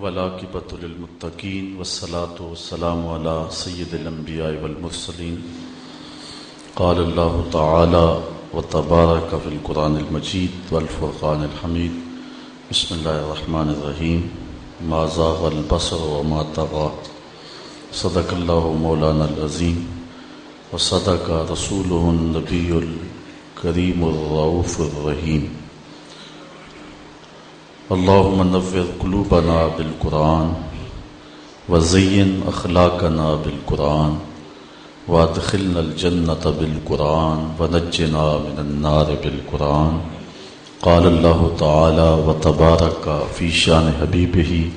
ولاقبۃ للمتقین والصلاة والسلام على سید الانبیاء والمرسلین. قال اللہ تعالی وتبارک فی القرآن المجید والفرقان الحمید. بسم اللہ الرحمن الرحیم. ما زاغ البصر وما طغى صدق اللہ مولانا العظیم. وصدق رسوله النبی الکریم الرؤوف الرحیم. اللهم نور قلوبنا بالقرآن وزين أخلاقنا بالقرآن وادخلنا الجنة بالقرآن ونجنا من النار بالقرآن قال الله تعالى وتبارك في شان حبيبه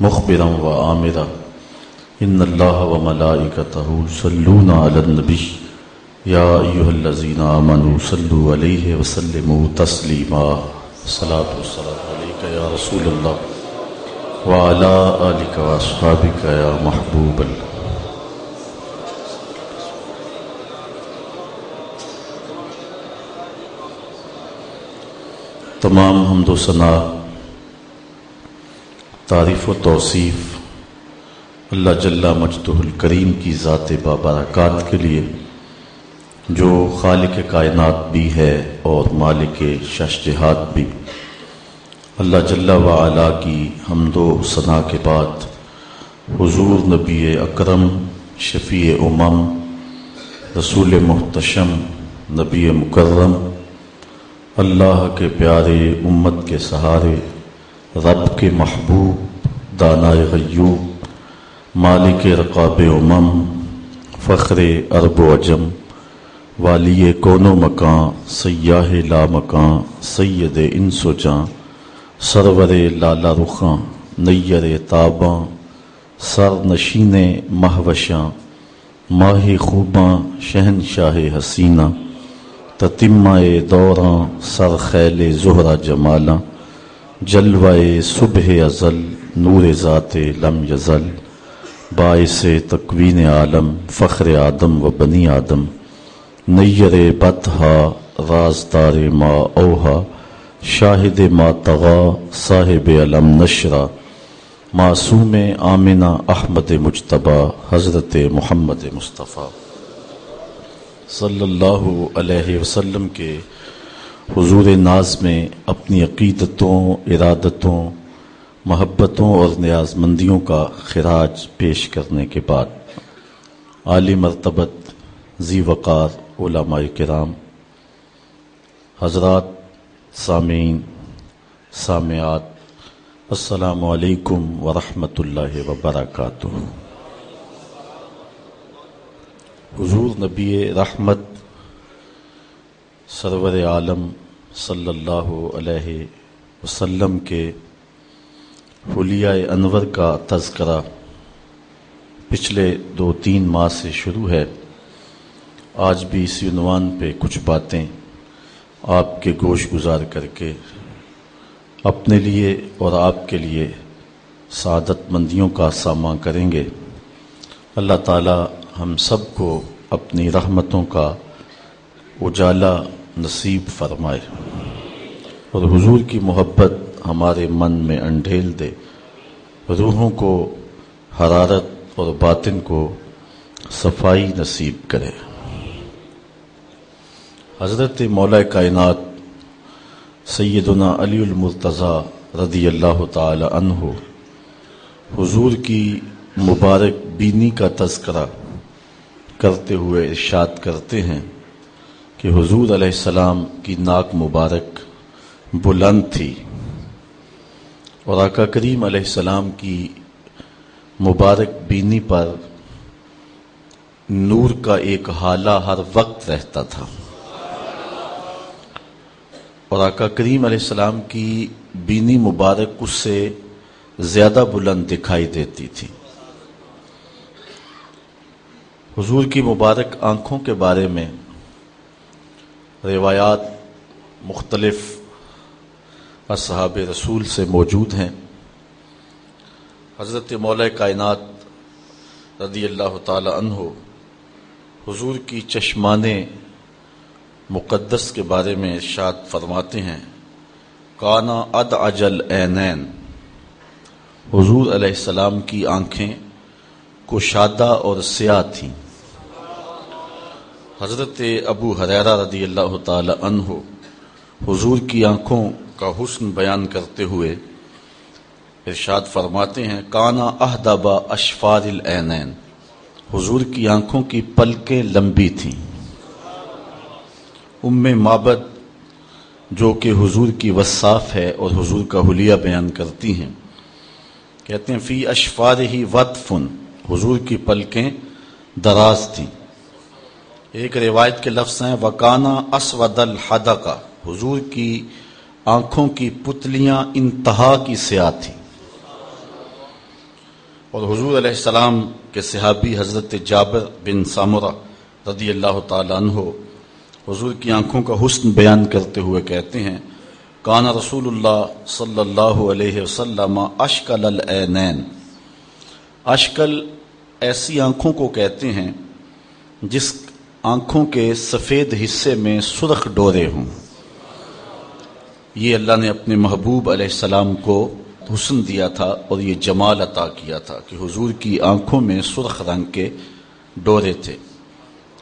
مخبرا وآمرا إن الله وملائكته صلون على النبي يا أيها الذين آمنوا صلوا عليه وسلموا تسليما. صلاة والسلام یا رسول اللہ وعلا آلک و اصحابک یا محبوب اللہ تمام حمد و ثنا تعریف و توصیف اللہ جل مجدہ الکریم کی ذات بابرکات کے لیے جو خالق کائنات بھی ہے اور مالک شش جہاد بھی۔ اللہ جل وعلا کی حمد و ثناء کے بعد، حضور نبی اکرم، شفیع امم، رسول محتشم، نبی مکرم، اللہ کے پیارے امت کے سہارے، رب کے محبوب دانا غیوب، مالک رقاب امم، فخر ارب و اجم والی کون و مکان، سیاہ لا مکان، سید انس و جاں سرور لالا رخاں، نیر تاباں، سر نشین مہوشاں ماہ خوباں شہن شاہ حسینہ تتمہ دوراں، سر خیل زہرا جمالاں جلوائے صبح ازل، نور ذات لم یزل، باعث تقوین عالم، فخر آدم و بنی آدم، نیر بتہا رازدار ما اوہا شاہد ما تغا، صاحب علم نشرہ معصوم آمنہ احمد مجتبہ حضرت محمد مصطفیٰ۔ صلی اللہ علیہ وسلم کے حضور ناز میں اپنی عقیدتوں، ارادتوں، محبتوں اور نیاز مندیوں کا خراج پیش کرنے کے بعد عالی مرتبت ذی وقار علماء کرام، حضرات سامعین، سامعات، السلام علیکم ورحمۃ اللہ وبرکاتہ۔ حضور نبی رحمت سرور عالم صلی اللہ علیہ وسلم کے حلیہ انور کا تذکرہ پچھلے دو تین ماہ سے شروع ہے۔ آج بھی اسی عنوان پہ کچھ باتیں آپ کے گوش گزار کر کے اپنے لیے اور آپ کے لیے سعادت مندیوں کا سامنا کریں گے۔ اللہ تعالی ہم سب کو اپنی رحمتوں کا اجالا نصیب فرمائے اور حضور کی محبت ہمارے من میں انڈھیل دے۔ روحوں کو حرارت اور باطن کو صفائی نصیب کرے۔ حضرت مولا کائنات سیدنا علی المرتضیٰ رضی اللہ تعالی عنہ حضور کی مبارک بینی کا تذکرہ کرتے ہوئے ارشاد کرتے ہیں کہ حضور علیہ السلام کی ناک مبارک بلند تھی اور آقا کریم علیہ السلام کی مبارک بینی پر نور کا ایک حالہ ہر وقت رہتا تھا۔ اور آقا کریم علیہ السلام کی بینی مبارک اس سے زیادہ بلند دکھائی دیتی تھی۔ حضور کی مبارک آنکھوں کے بارے میں روایات مختلف اصحاب رسول سے موجود ہیں۔ حضرت مولا کائنات رضی اللہ تعالی عنہ حضور کی چشمانے مقدس کے بارے میں ارشاد فرماتے ہیں۔ کانا اد اجل اینین حضور علیہ السلام کی آنکھیں کشادہ اور سیاہ تھیں۔ حضرت ابو حریرہ رضی اللہ تعالی عنہ حضور کی آنکھوں کا حسن بیان کرتے ہوئے ارشاد فرماتے ہیں، کانا اہدبا اشفار العینین حضور کی آنکھوں کی پلکیں لمبی تھیں۔ ام مابد جو کہ حضور کی وصاف ہے اور حضور کا حلیہ بیان کرتی ہیں۔ کہتے ہیں، فی اشفار ہی وطفن، حضور کی پلکیں دراز تھیں۔ ایک روایت کے لفظ ہیں، وکانا اسود الحدہ کا حضور کی آنکھوں کی پتلیاں انتہا کی سیاہ تھیں۔ اور حضور علیہ السلام کے صحابی حضرت جابر بن سامرہ رضی اللہ تعالیٰ عنہ حضور کی آنکھوں کا حسن بیان کرتے ہوئے کہتے ہیں کانا رسول اللہ صلی اللہ علیہ وسلم اشکل العینین. اشکل ایسی آنکھوں کو کہتے ہیں جس آنکھوں کے سفید حصے میں سرخ ڈورے ہوں۔ یہ اللہ نے اپنے محبوب علیہ السلام کو حسن دیا تھا اور یہ جمال عطا کیا تھا کہ حضور کی آنکھوں میں سرخ رنگ کے ڈورے تھے۔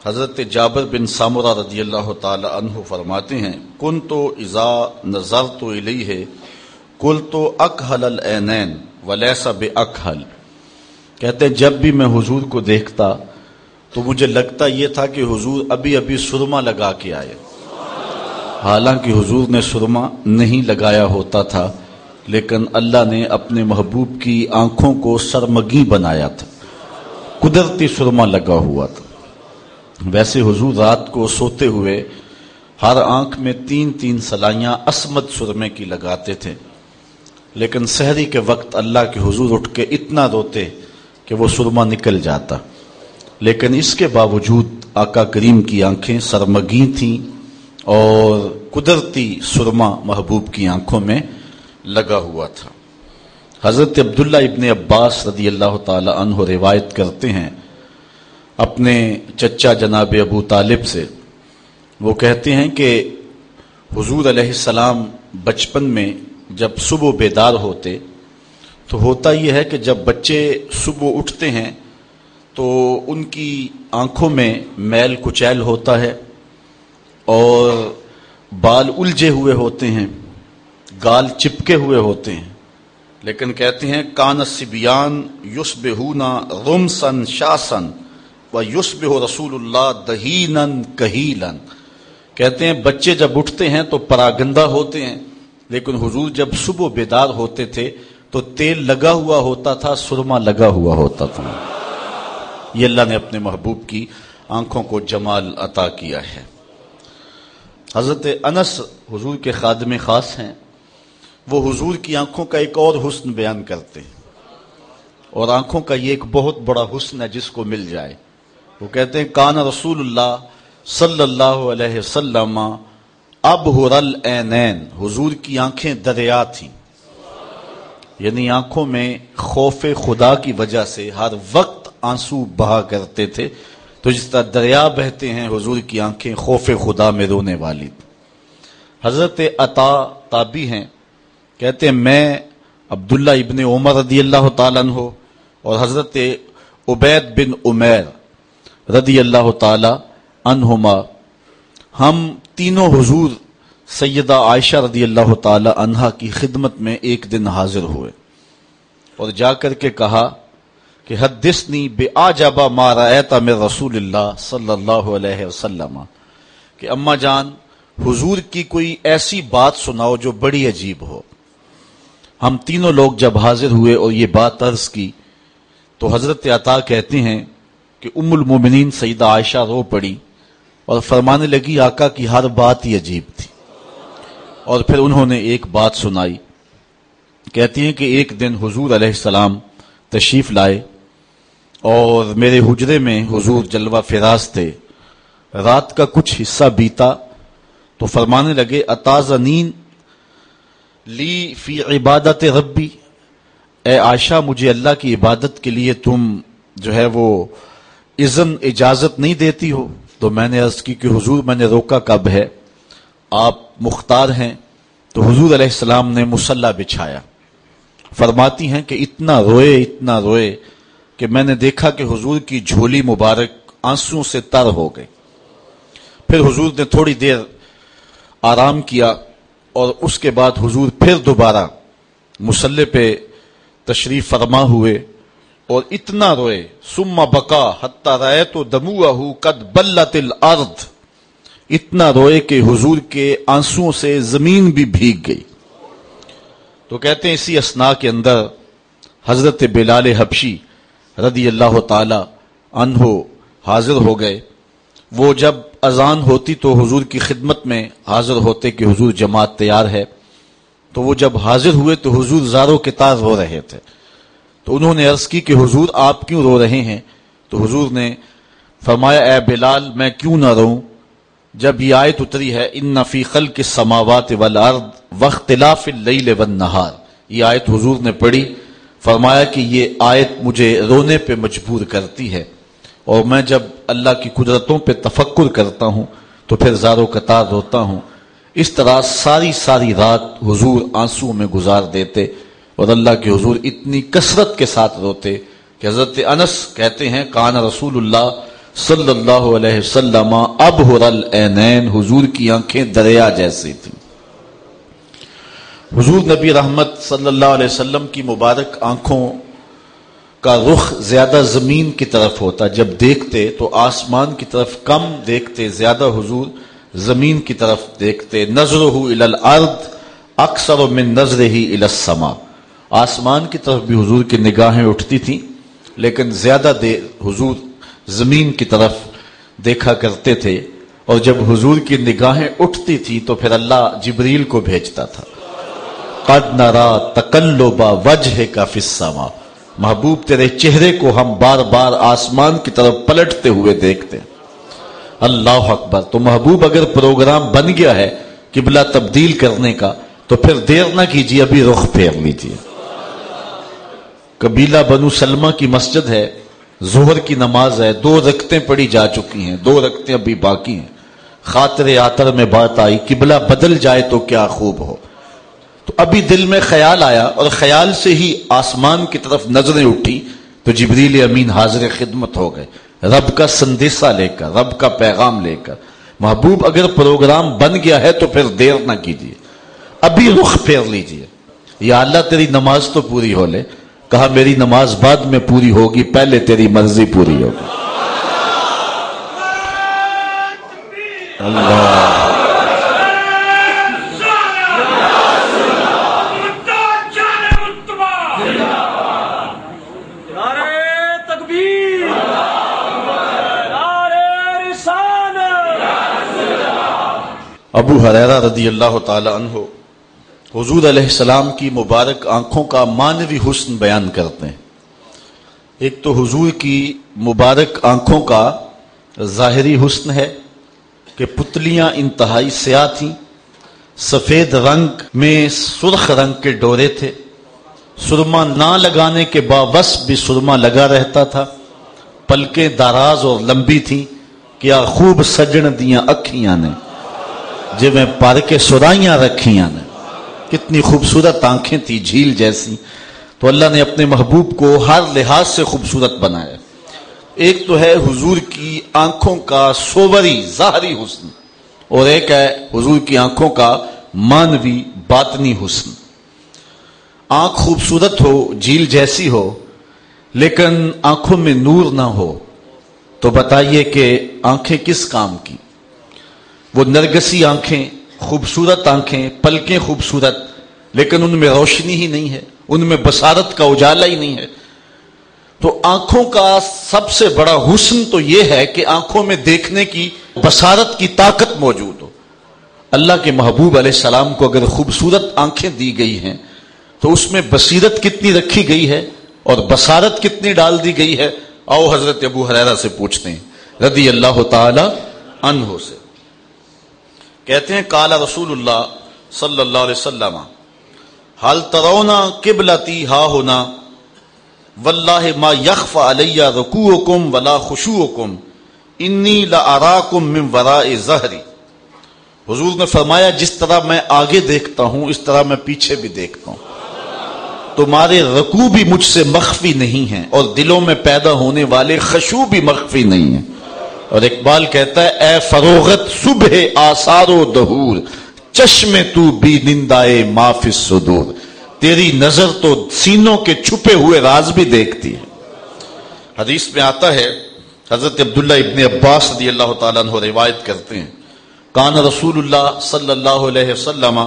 حضرت جابر بن سامورہ رضی اللہ تعالی عنہ فرماتے ہیں کن تو ازا نظر تو علی ہے کل تو اکحل العینین ولیسا بے اکحل کہتے ہیں، جب بھی میں حضور کو دیکھتا تو مجھے لگتا یہ تھا کہ حضور ابھی ابھی سرما لگا کے آئے۔ حالانکہ حضور نے سرما نہیں لگایا ہوتا تھا، لیکن اللہ نے اپنے محبوب کی آنکھوں کو سرمگی بنایا تھا۔ قدرتی سرما لگا ہوا تھا۔ ویسے حضور رات کو سوتے ہوئے ہر آنکھ میں تین تین سلائیاں اسمت سرمے کی لگاتے تھے۔ لیکن سحری کے وقت اللہ کے حضور اٹھ کے اتنا روتے کہ وہ سرما نکل جاتا۔ لیکن اس کے باوجود آقا کریم کی آنکھیں سرمگی تھیں اور قدرتی سرما محبوب کی آنکھوں میں لگا ہوا تھا۔ حضرت عبداللہ ابن عباس رضی اللہ تعالی عنہ روایت کرتے ہیں اپنے چچا جناب ابو طالب سے، وہ کہتے ہیں کہ حضور علیہ السلام بچپن میں جب صبح بیدار ہوتے، تو ہوتا یہ ہے کہ جب بچے صبح اٹھتے ہیں، تو ان کی آنکھوں میں میل کچیل ہوتا ہے اور بال الجھے ہوئے ہوتے ہیں، گال چپکے ہوئے ہوتے ہیں۔ لیکن کہتے ہیں، کان سبیان یوس بہونا رومسن شاسن یوسب رسول اللہ دہینن کہیلن کہتے ہیں، بچے جب اٹھتے ہیں تو پراگندہ ہوتے ہیں، لیکن حضور جب صبح بیدار ہوتے تھے تو تیل لگا ہوا ہوتا تھا، سرما لگا ہوا ہوتا تھا۔ یہ اللہ نے اپنے محبوب کی آنکھوں کو جمال عطا کیا ہے۔ حضرت انس حضور کے خادم خاص ہیں۔ وہ حضور کی آنکھوں کا ایک اور حسن بیان کرتے ہیں۔ اور آنکھوں کا یہ ایک بہت بڑا حسن ہے جس کو مل جائے۔ وہ کہتے ہیں، کان رسول اللہ صلی اللہ علیہ وسلم اب حضور کی آنکھیں دریا تھیں۔ یعنی آنکھوں میں خوف خدا کی وجہ سے ہر وقت آنسو بہا کرتے تھے۔ تو جس طرح دریا بہتے ہیں، حضور کی آنکھیں خوف خدا میں رونے والی حضرت عطا تابی ہیں۔ کہتے ہیں، میں عبداللہ ابن عمر رضی اللہ تعالیٰ عنہ اور حضرت عبید بن عمیر رضی اللہ تعالی عنہما۔ ہم تینوں حضور سیدہ عائشہ رضی اللہ تعالی عنہا کی خدمت میں ایک دن حاضر ہوئے اور جا کر کے کہا کہ حدثنی بے آجابا ما رأیتا میں رسول اللہ صلی اللہ علیہ وسلم۔ کہ اما جان، حضور کی کوئی ایسی بات سناؤ جو بڑی عجیب ہو۔ ہم تینوں لوگ جب حاضر ہوئے اور یہ بات عرض کی تو حضرت عطا کہتے ہیں کہ ام المومنین سیدہ عائشہ رو پڑی اور فرمانے لگی آقا کی ہر بات ہی عجیب تھی۔ اور پھر انہوں نے ایک بات سنائی۔ کہتی ہیں کہ ایک دن حضور علیہ السلام تشریف لائے اور میرے حجرے میں حضور جلوہ فراز تھے۔ رات کا کچھ حصہ بیتا تو فرمانے لگے، اتازنین لی فی عبادت ربی۔ اے عائشہ، مجھے اللہ کی عبادت کے لیے تم جو ہے وہ اذن اجازت نہیں دیتی ہو تو میں نے عرض کی کہ حضور میں نے روکا کب ہے؟ آپ مختار ہیں تو حضور علیہ السلام نے مسلح بچھایا۔ فرماتی ہیں کہ اتنا روئے اتنا روئے کہ میں نے دیکھا کہ حضور کی جھولی مبارک آنسو سے تر ہو گئی۔ پھر حضور نے تھوڑی دیر آرام کیا اور اس کے بعد حضور پھر دوبارہ مسلح پہ تشریف فرما ہوئے۔ اور اتنا روئے۔ سما بکا حتہ رائے تو دمو قد بلت الارض۔ اتنا روئے کہ حضور کے آنسو سے زمین بھی بھیگ گئی۔ تو کہتے ہیں اسی اسنا کے اندر حضرت بلال حبشی رضی اللہ تعالی عنہ حاضر ہو گئے۔ وہ جب اذان ہوتی تو حضور کی خدمت میں حاضر ہوتے کہ حضور جماعت تیار ہے۔ تو وہ جب حاضر ہوئے تو حضور زاروں کے تار رو رہے تھے۔ تو انہوں نے عرض کی کہ حضور آپ کیوں رو رہے ہیں؟ تو حضور نے فرمایا، اے بلال، میں کیوں نہ رہوں جب یہ آیت اتری ہے، ان نفی خل کے سماوات والارض وختلاف اللیل والنہار یہ آیت حضور نے پڑھی، فرمایا کہ یہ آیت مجھے رونے پہ مجبور کرتی ہے۔ اور میں جب اللہ کی قدرتوں پہ تفکر کرتا ہوں، تو پھر زارو قطار روتا ہوں۔ اس طرح ساری ساری رات حضور آنسو میں گزار دیتے۔ اور اللہ کے حضور اتنی کثرت کے ساتھ روتے کہ حضرت انس کہتے ہیں، کان رسول اللہ صلی اللہ علیہ وسلم اب حضور کی آنکھیں دریا جیسی تھیں۔ حضور نبی رحمت صلی اللہ علیہ وسلم کی مبارک آنکھوں کا رخ زیادہ زمین کی طرف ہوتا۔ جب دیکھتے تو آسمان کی طرف کم دیکھتے، زیادہ حضور زمین کی طرف دیکھتے۔ نظر ہو الارض اکثر و من نظر ہی السما آسمان کی طرف بھی حضور کی نگاہیں اٹھتی تھیں، لیکن زیادہ دیر حضور زمین کی طرف دیکھا کرتے تھے، اور جب حضور کی نگاہیں اٹھتی تھی تو پھر اللہ جبریل کو بھیجتا تھا۔ قد نرا تکلبا وجہ کا فسما محبوب تیرے چہرے کو ہم بار بار آسمان کی طرف پلٹتے ہوئے دیکھتے ہیں۔ اللہ اکبر، تو محبوب اگر پروگرام بن گیا ہے قبلہ تبدیل کرنے کا، تو پھر دیر نہ کیجیے، ابھی رخ پھیر لیجیے۔ قبیلہ بنو سلمہ کی مسجد ہے زہر کی نماز ہے، دو رکھتے پڑی جا چکی ہیں، دو رکھتے ابھی باقی ہیں۔ خاطر آتر میں بات آئی، قبلہ بدل جائے تو کیا خوب ہو۔ تو ابھی دل میں خیال آیا اور خیال سے ہی آسمان کی طرف نظریں اٹھی، تو جبریل امین حاضر خدمت ہو گئے۔ رب کا سندیسہ لے کر، رب کا پیغام لے کر۔ محبوب اگر پروگرام بن گیا ہے تو پھر دیر نہ کیجیے۔ ابھی رخ پھیر لیجیے۔ یا اللہ تیری نماز تو پوری ہو لے۔ کہا میری نماز بعد میں پوری ہوگی پہلے تیری مرضی پوری ہوگی۔ اللہ۔ ابو حریرہ رضی اللہ تعالی عنہ حضور علیہ السلام کی مبارک آنکھوں کا مانوی حسن بیان کرتے ہیں۔ ایک تو حضور کی مبارک آنکھوں کا ظاہری حسن ہے کہ پتلیاں انتہائی سیاہ تھیں، سفید رنگ میں سرخ رنگ کے ڈورے تھے۔ سرما نہ لگانے کے باوس بھی سرما لگا رہتا تھا۔ پلکیں داراز اور لمبی تھیں۔ کیا خوب سجن دیاں اکھیاں نے۔ جی میں پر کے سرائیاں رکھیاں نے۔ کتنی خوبصورت آنکھیں تھی جھیل جیسی۔ تو اللہ نے اپنے محبوب کو ہر لحاظ سے خوبصورت بنایا۔ ایک تو ہے حضور کی آنکھوں کا سوبری ظاہری حسن۔ اور ایک ہے حضور کی آنکھوں کا مانوی باطنی حسن۔ آنکھ خوبصورت ہو، جھیل جیسی ہو، لیکن آنکھوں میں نور نہ ہو۔ تو بتائیے کہ آنکھیں کس کام کی؟ وہ نرگسی آنکھیں خوبصورت آنکھیں، پلکیں خوبصورت، لیکن ان میں روشنی ہی نہیں ہے، ان میں بسارت کا اجالا ہی نہیں ہے۔ تو آنکھوں کا سب سے بڑا حسن تو یہ ہے کہ آنکھوں میں دیکھنے کی بسارت کی طاقت موجود ہو۔ اللہ کے محبوب علیہ السلام کو اگر خوبصورت آنکھیں دی گئی ہیں، تو اس میں بصیرت کتنی رکھی گئی ہے اور بسارت کتنی ڈال دی گئی ہے؟ آؤ حضرت ابو حریرہ سے پوچھتے ہیں، رضی اللہ تعالی عنہ سے۔ کہتے ہیں کالا رسول اللہ صلی اللہ علیہ وسلم حل ترونا قبلتی ہا ہونا واللہ ما یخف علیہ رکوعکم ولا خشوعکم، انی لاراکم من وراء ظہری حضور نے فرمایا، جس طرح میں آگے دیکھتا ہوں، اس طرح میں پیچھے بھی دیکھتا ہوں۔ تمہارے رکوع بھی مجھ سے مخفی نہیں ہیں اور دلوں میں پیدا ہونے والے خشو بھی مخفی نہیں ہیں۔ اور اقبال کہتا ہے، اے فروغت صبح آثار و دہور چشم تو بھی نندائے معاف صدور۔ تیری نظر تو سینوں کے چھپے ہوئے راز بھی دیکھتی ہے۔ حدیث میں آتا ہے، حضرت عبداللہ ابن عباس رضی اللہ تعالیٰ عنہ روایت کرتے ہیں، کان رسول اللہ صلی اللہ علیہ وسلم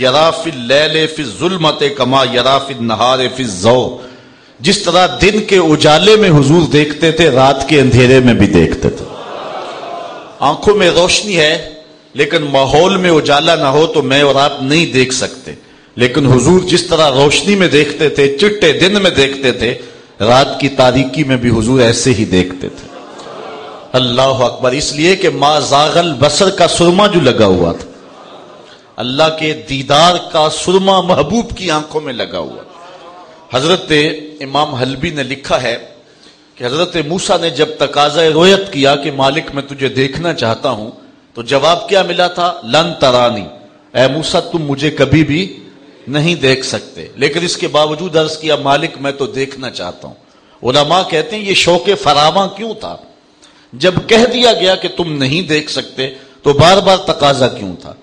یراف اللیل فی الظلمت کما یراف النہار فی الزو۔ جس طرح دن کے اجالے میں حضور دیکھتے تھے، رات کے اندھیرے میں بھی دیکھتے تھے۔ آنکھوں میں روشنی ہے، لیکن ماحول میں اجالا نہ ہو تو میں اور آپ نہیں دیکھ سکتے۔ لیکن حضور جس طرح روشنی میں دیکھتے تھے، چٹے دن میں دیکھتے تھے، رات کی تاریکی میں بھی حضور ایسے ہی دیکھتے تھے۔ اللہ اکبر، اس لیے کہ ما زاغل بسر کا سرما جو لگا ہوا تھا، اللہ کے دیدار کا سرما محبوب کی آنکھوں میں لگا ہوا تھا۔ حضرت امام حلبی نے لکھا ہے کہ حضرت موسا نے جب تقاضا رویت کیا کہ مالک میں تجھے دیکھنا چاہتا ہوں، تو جواب کیا ملا تھا؟ لن ترانی۔ اے موسا تم مجھے کبھی بھی نہیں دیکھ سکتے۔ لیکن اس کے باوجود عرض کیا، مالک میں تو دیکھنا چاہتا ہوں۔ علماء کہتے ہیں، یہ شوق فراواں کیوں تھا؟ جب کہہ دیا گیا کہ تم نہیں دیکھ سکتے، تو بار بار تقاضا کیوں تھا؟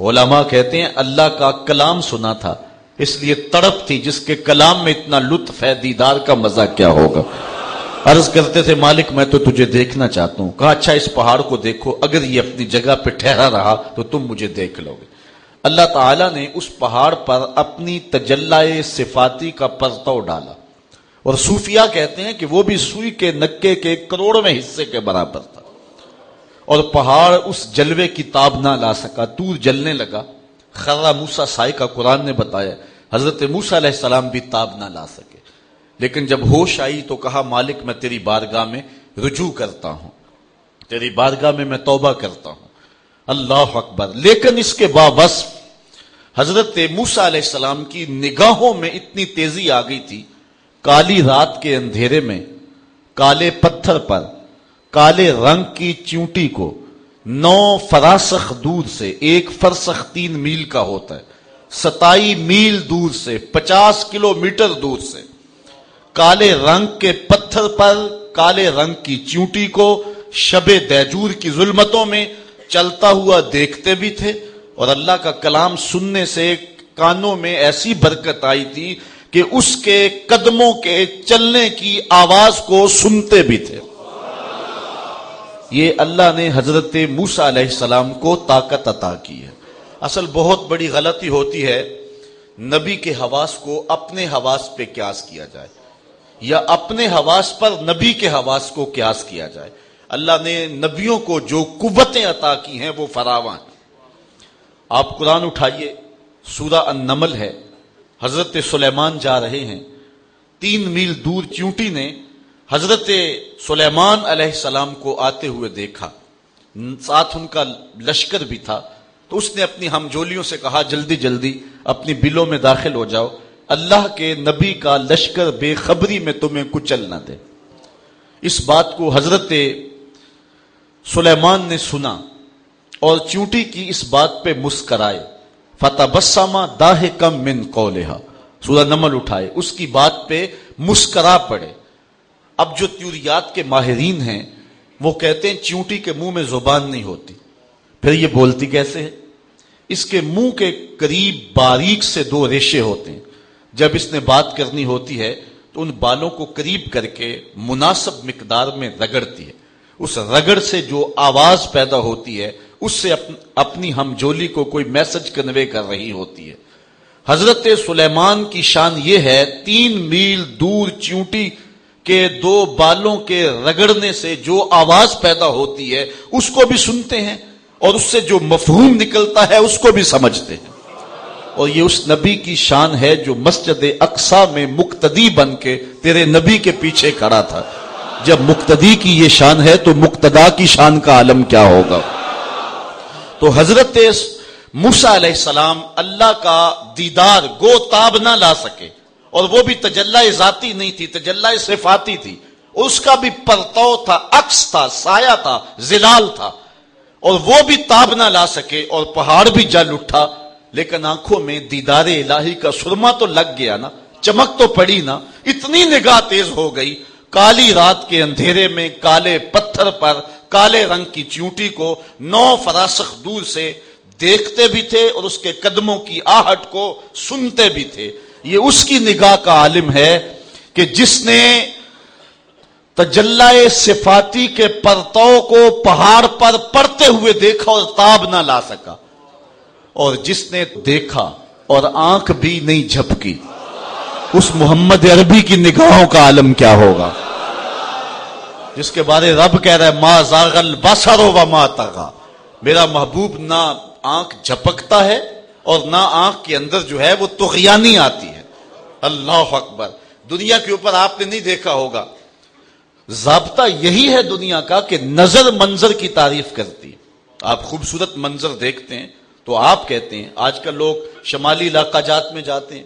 علماء کہتے ہیں، اللہ کا کلام سنا تھا۔ اس لیے تڑپ تھی جس کے کلام میں اتنا لطف ہے، دیدار کا مزہ کیا ہوگا۔ عرض کرتے تھے، مالک، میں تو تجھے دیکھنا چاہتا ہوں۔ کہا اچھا اس پہاڑ کو دیکھو، اگر یہ اپنی جگہ پہ ٹھہرا رہا تو تم مجھے دیکھ لو گے۔ اللہ تعالیٰ نے اس پہاڑ پر اپنی تجلائے صفاتی کا پرتو ڈالا۔ اور صوفیہ کہتے ہیں کہ وہ بھی سوئی کے نکے کے کروڑویں حصے کے برابر تھا۔ اور پہاڑ اس جلوے کی تاب نہ لا سکا تور جلنے لگا۔ خرا موسا سائی کا قرآن نے بتایا حضرت موسا علیہ السلام بھی تاب نہ لا سکے۔ لیکن جب ہوش آئی تو کہا، مالک، میں تیری بارگاہ میں رجوع کرتا ہوں۔ تیری بارگاہ میں میں توبہ کرتا ہوں۔ اللہ اکبر۔ لیکن اس کے باوصف حضرت موسا علیہ السلام کی نگاہوں میں اتنی تیزی آ گئی تھی۔ کالی رات کے اندھیرے میں، کالے پتھر پر، کالے رنگ کی چونٹی کو نو فراسخ دور سے، ایک فرسخ تین میل کا ہوتا ہے۔ ستائی میل دور سے، پچاس کلو میٹر دور سے۔ کالے رنگ کے پتھر پر، کالے رنگ کی چونٹی کو شب دیجور کی ظلمتوں میں چلتا ہوا دیکھتے بھی تھے۔ اور اللہ کا کلام سننے سے کانوں میں ایسی برکت آئی تھی کہ اس کے قدموں کے چلنے کی آواز کو سنتے بھی تھے۔ یہ اللہ نے حضرت موسا علیہ السلام کو طاقت عطا کی ہے۔ اصل بہت بڑی غلطی ہوتی ہے نبی کے حواس کو اپنے حواس پہ قیاس کیا جائے یا اپنے حواس پر نبی کے حواس کو قیاس کیا جائے۔ اللہ نے نبیوں کو جو قوتیں عطا کی ہیں وہ فراواں آپ قرآن اٹھائیے، سورہ النمل ہے۔ حضرت سلیمان جا رہے ہیں۔ تین میل دور چونٹی نے حضرت سلیمان علیہ السلام کو آتے ہوئے دیکھا۔ ساتھ ان کا لشکر بھی تھا۔ تو اس نے اپنی ہمجولیوں سے کہا، جلدی جلدی اپنی بلوں میں داخل ہو جاؤ۔ اللہ کے نبی کا لشکر بے خبری میں تمہیں کچل نہ دے۔ اس بات کو حضرت سلیمان نے سنا اور چونٹی کی اس بات پہ مسکرائے۔ فتح بسامہ داہ کم من کو سورہ نمل اٹھائے۔ اس کی بات پہ مسکرا پڑے۔ اب جو تیوریات کے ماہرین ہیں، وہ کہتے ہیں چونٹی کے منہ میں زبان نہیں ہوتی۔ پھر یہ بولتی کیسے ہے؟ اس کے منہ کے قریب باریک سے دو ریشے ہوتے ہیں۔ جب اس نے بات کرنی ہوتی ہے، تو ان بالوں کو قریب کر کے مناسب مقدار میں رگڑتی ہے۔ اس رگڑ سے جو آواز پیدا ہوتی ہے، اس سے اپنی ہم جولی کو کوئی میسج کنوے کر رہی ہوتی ہے۔ حضرت سلیمان کی شان یہ ہے، تین میل دور چونٹی کے دو بالوں کے رگڑنے سے جو آواز پیدا ہوتی ہے، اس کو بھی سنتے ہیں اور اس سے جو مفہوم نکلتا ہے، اس کو بھی سمجھتے ہیں۔ اور یہ اس نبی کی شان ہے جو مسجد اقسا میں مقتدی بن کے تیرے نبی کے پیچھے کھڑا تھا۔ جب مقتدی کی یہ شان ہے تو مقتدا کی شان کا عالم کیا ہوگا؟ تو حضرت موسا علیہ السلام اللہ کا دیدار گو تاب نہ لا سکے۔ اور وہ بھی تجلہ ذاتی نہیں تھی تجلہ صفاتی تھی۔ اس کا بھی پرتو تھا، عکس تھا، سایہ تھا، زلال تھا۔ اور وہ بھی تاب نہ لا سکے اور پہاڑ بھی جل اٹھا، لیکن آنکھوں میں دیدار الہی کا سرما تو لگ گیا نا، چمک تو پڑی نا۔ اتنی نگاہ تیز ہو گئی، کالی رات کے اندھیرے میں کالے پتھر پر، کالے رنگ کی چیونٹی کو نو فراسخ دور سے دیکھتے بھی تھے اور اس کے قدموں کی آہٹ کو سنتے بھی تھے۔ یہ اس کی نگاہ کا عالم ہے کہ جس نے تجلہ صفاتی کے پرتو کو پہاڑ پر پڑتے ہوئے دیکھا اور تاب نہ لا سکا اور جس نے دیکھا اور آنکھ بھی نہیں جھپکی، اس محمد عربی کی نگاہوں کا عالم کیا ہوگا؟ جس کے بارے رب کہہ رہا ہے، ما زاغل بسرو و ما تغا میرا محبوب نہ آنکھ جھپکتا ہے اور نہ آنکھ کے اندر جو ہے وہ تغیانی آتی ہے۔ اللہ اکبر دنیا کے اوپر آپ نے نہیں دیکھا ہوگا ضابطہ یہی ہے دنیا کا کہ نظر منظر کی تعریف کرتی آپ خوبصورت منظر دیکھتے ہیں تو آپ کہتے ہیں آج کل لوگ شمالی علاقہ جات میں جاتے ہیں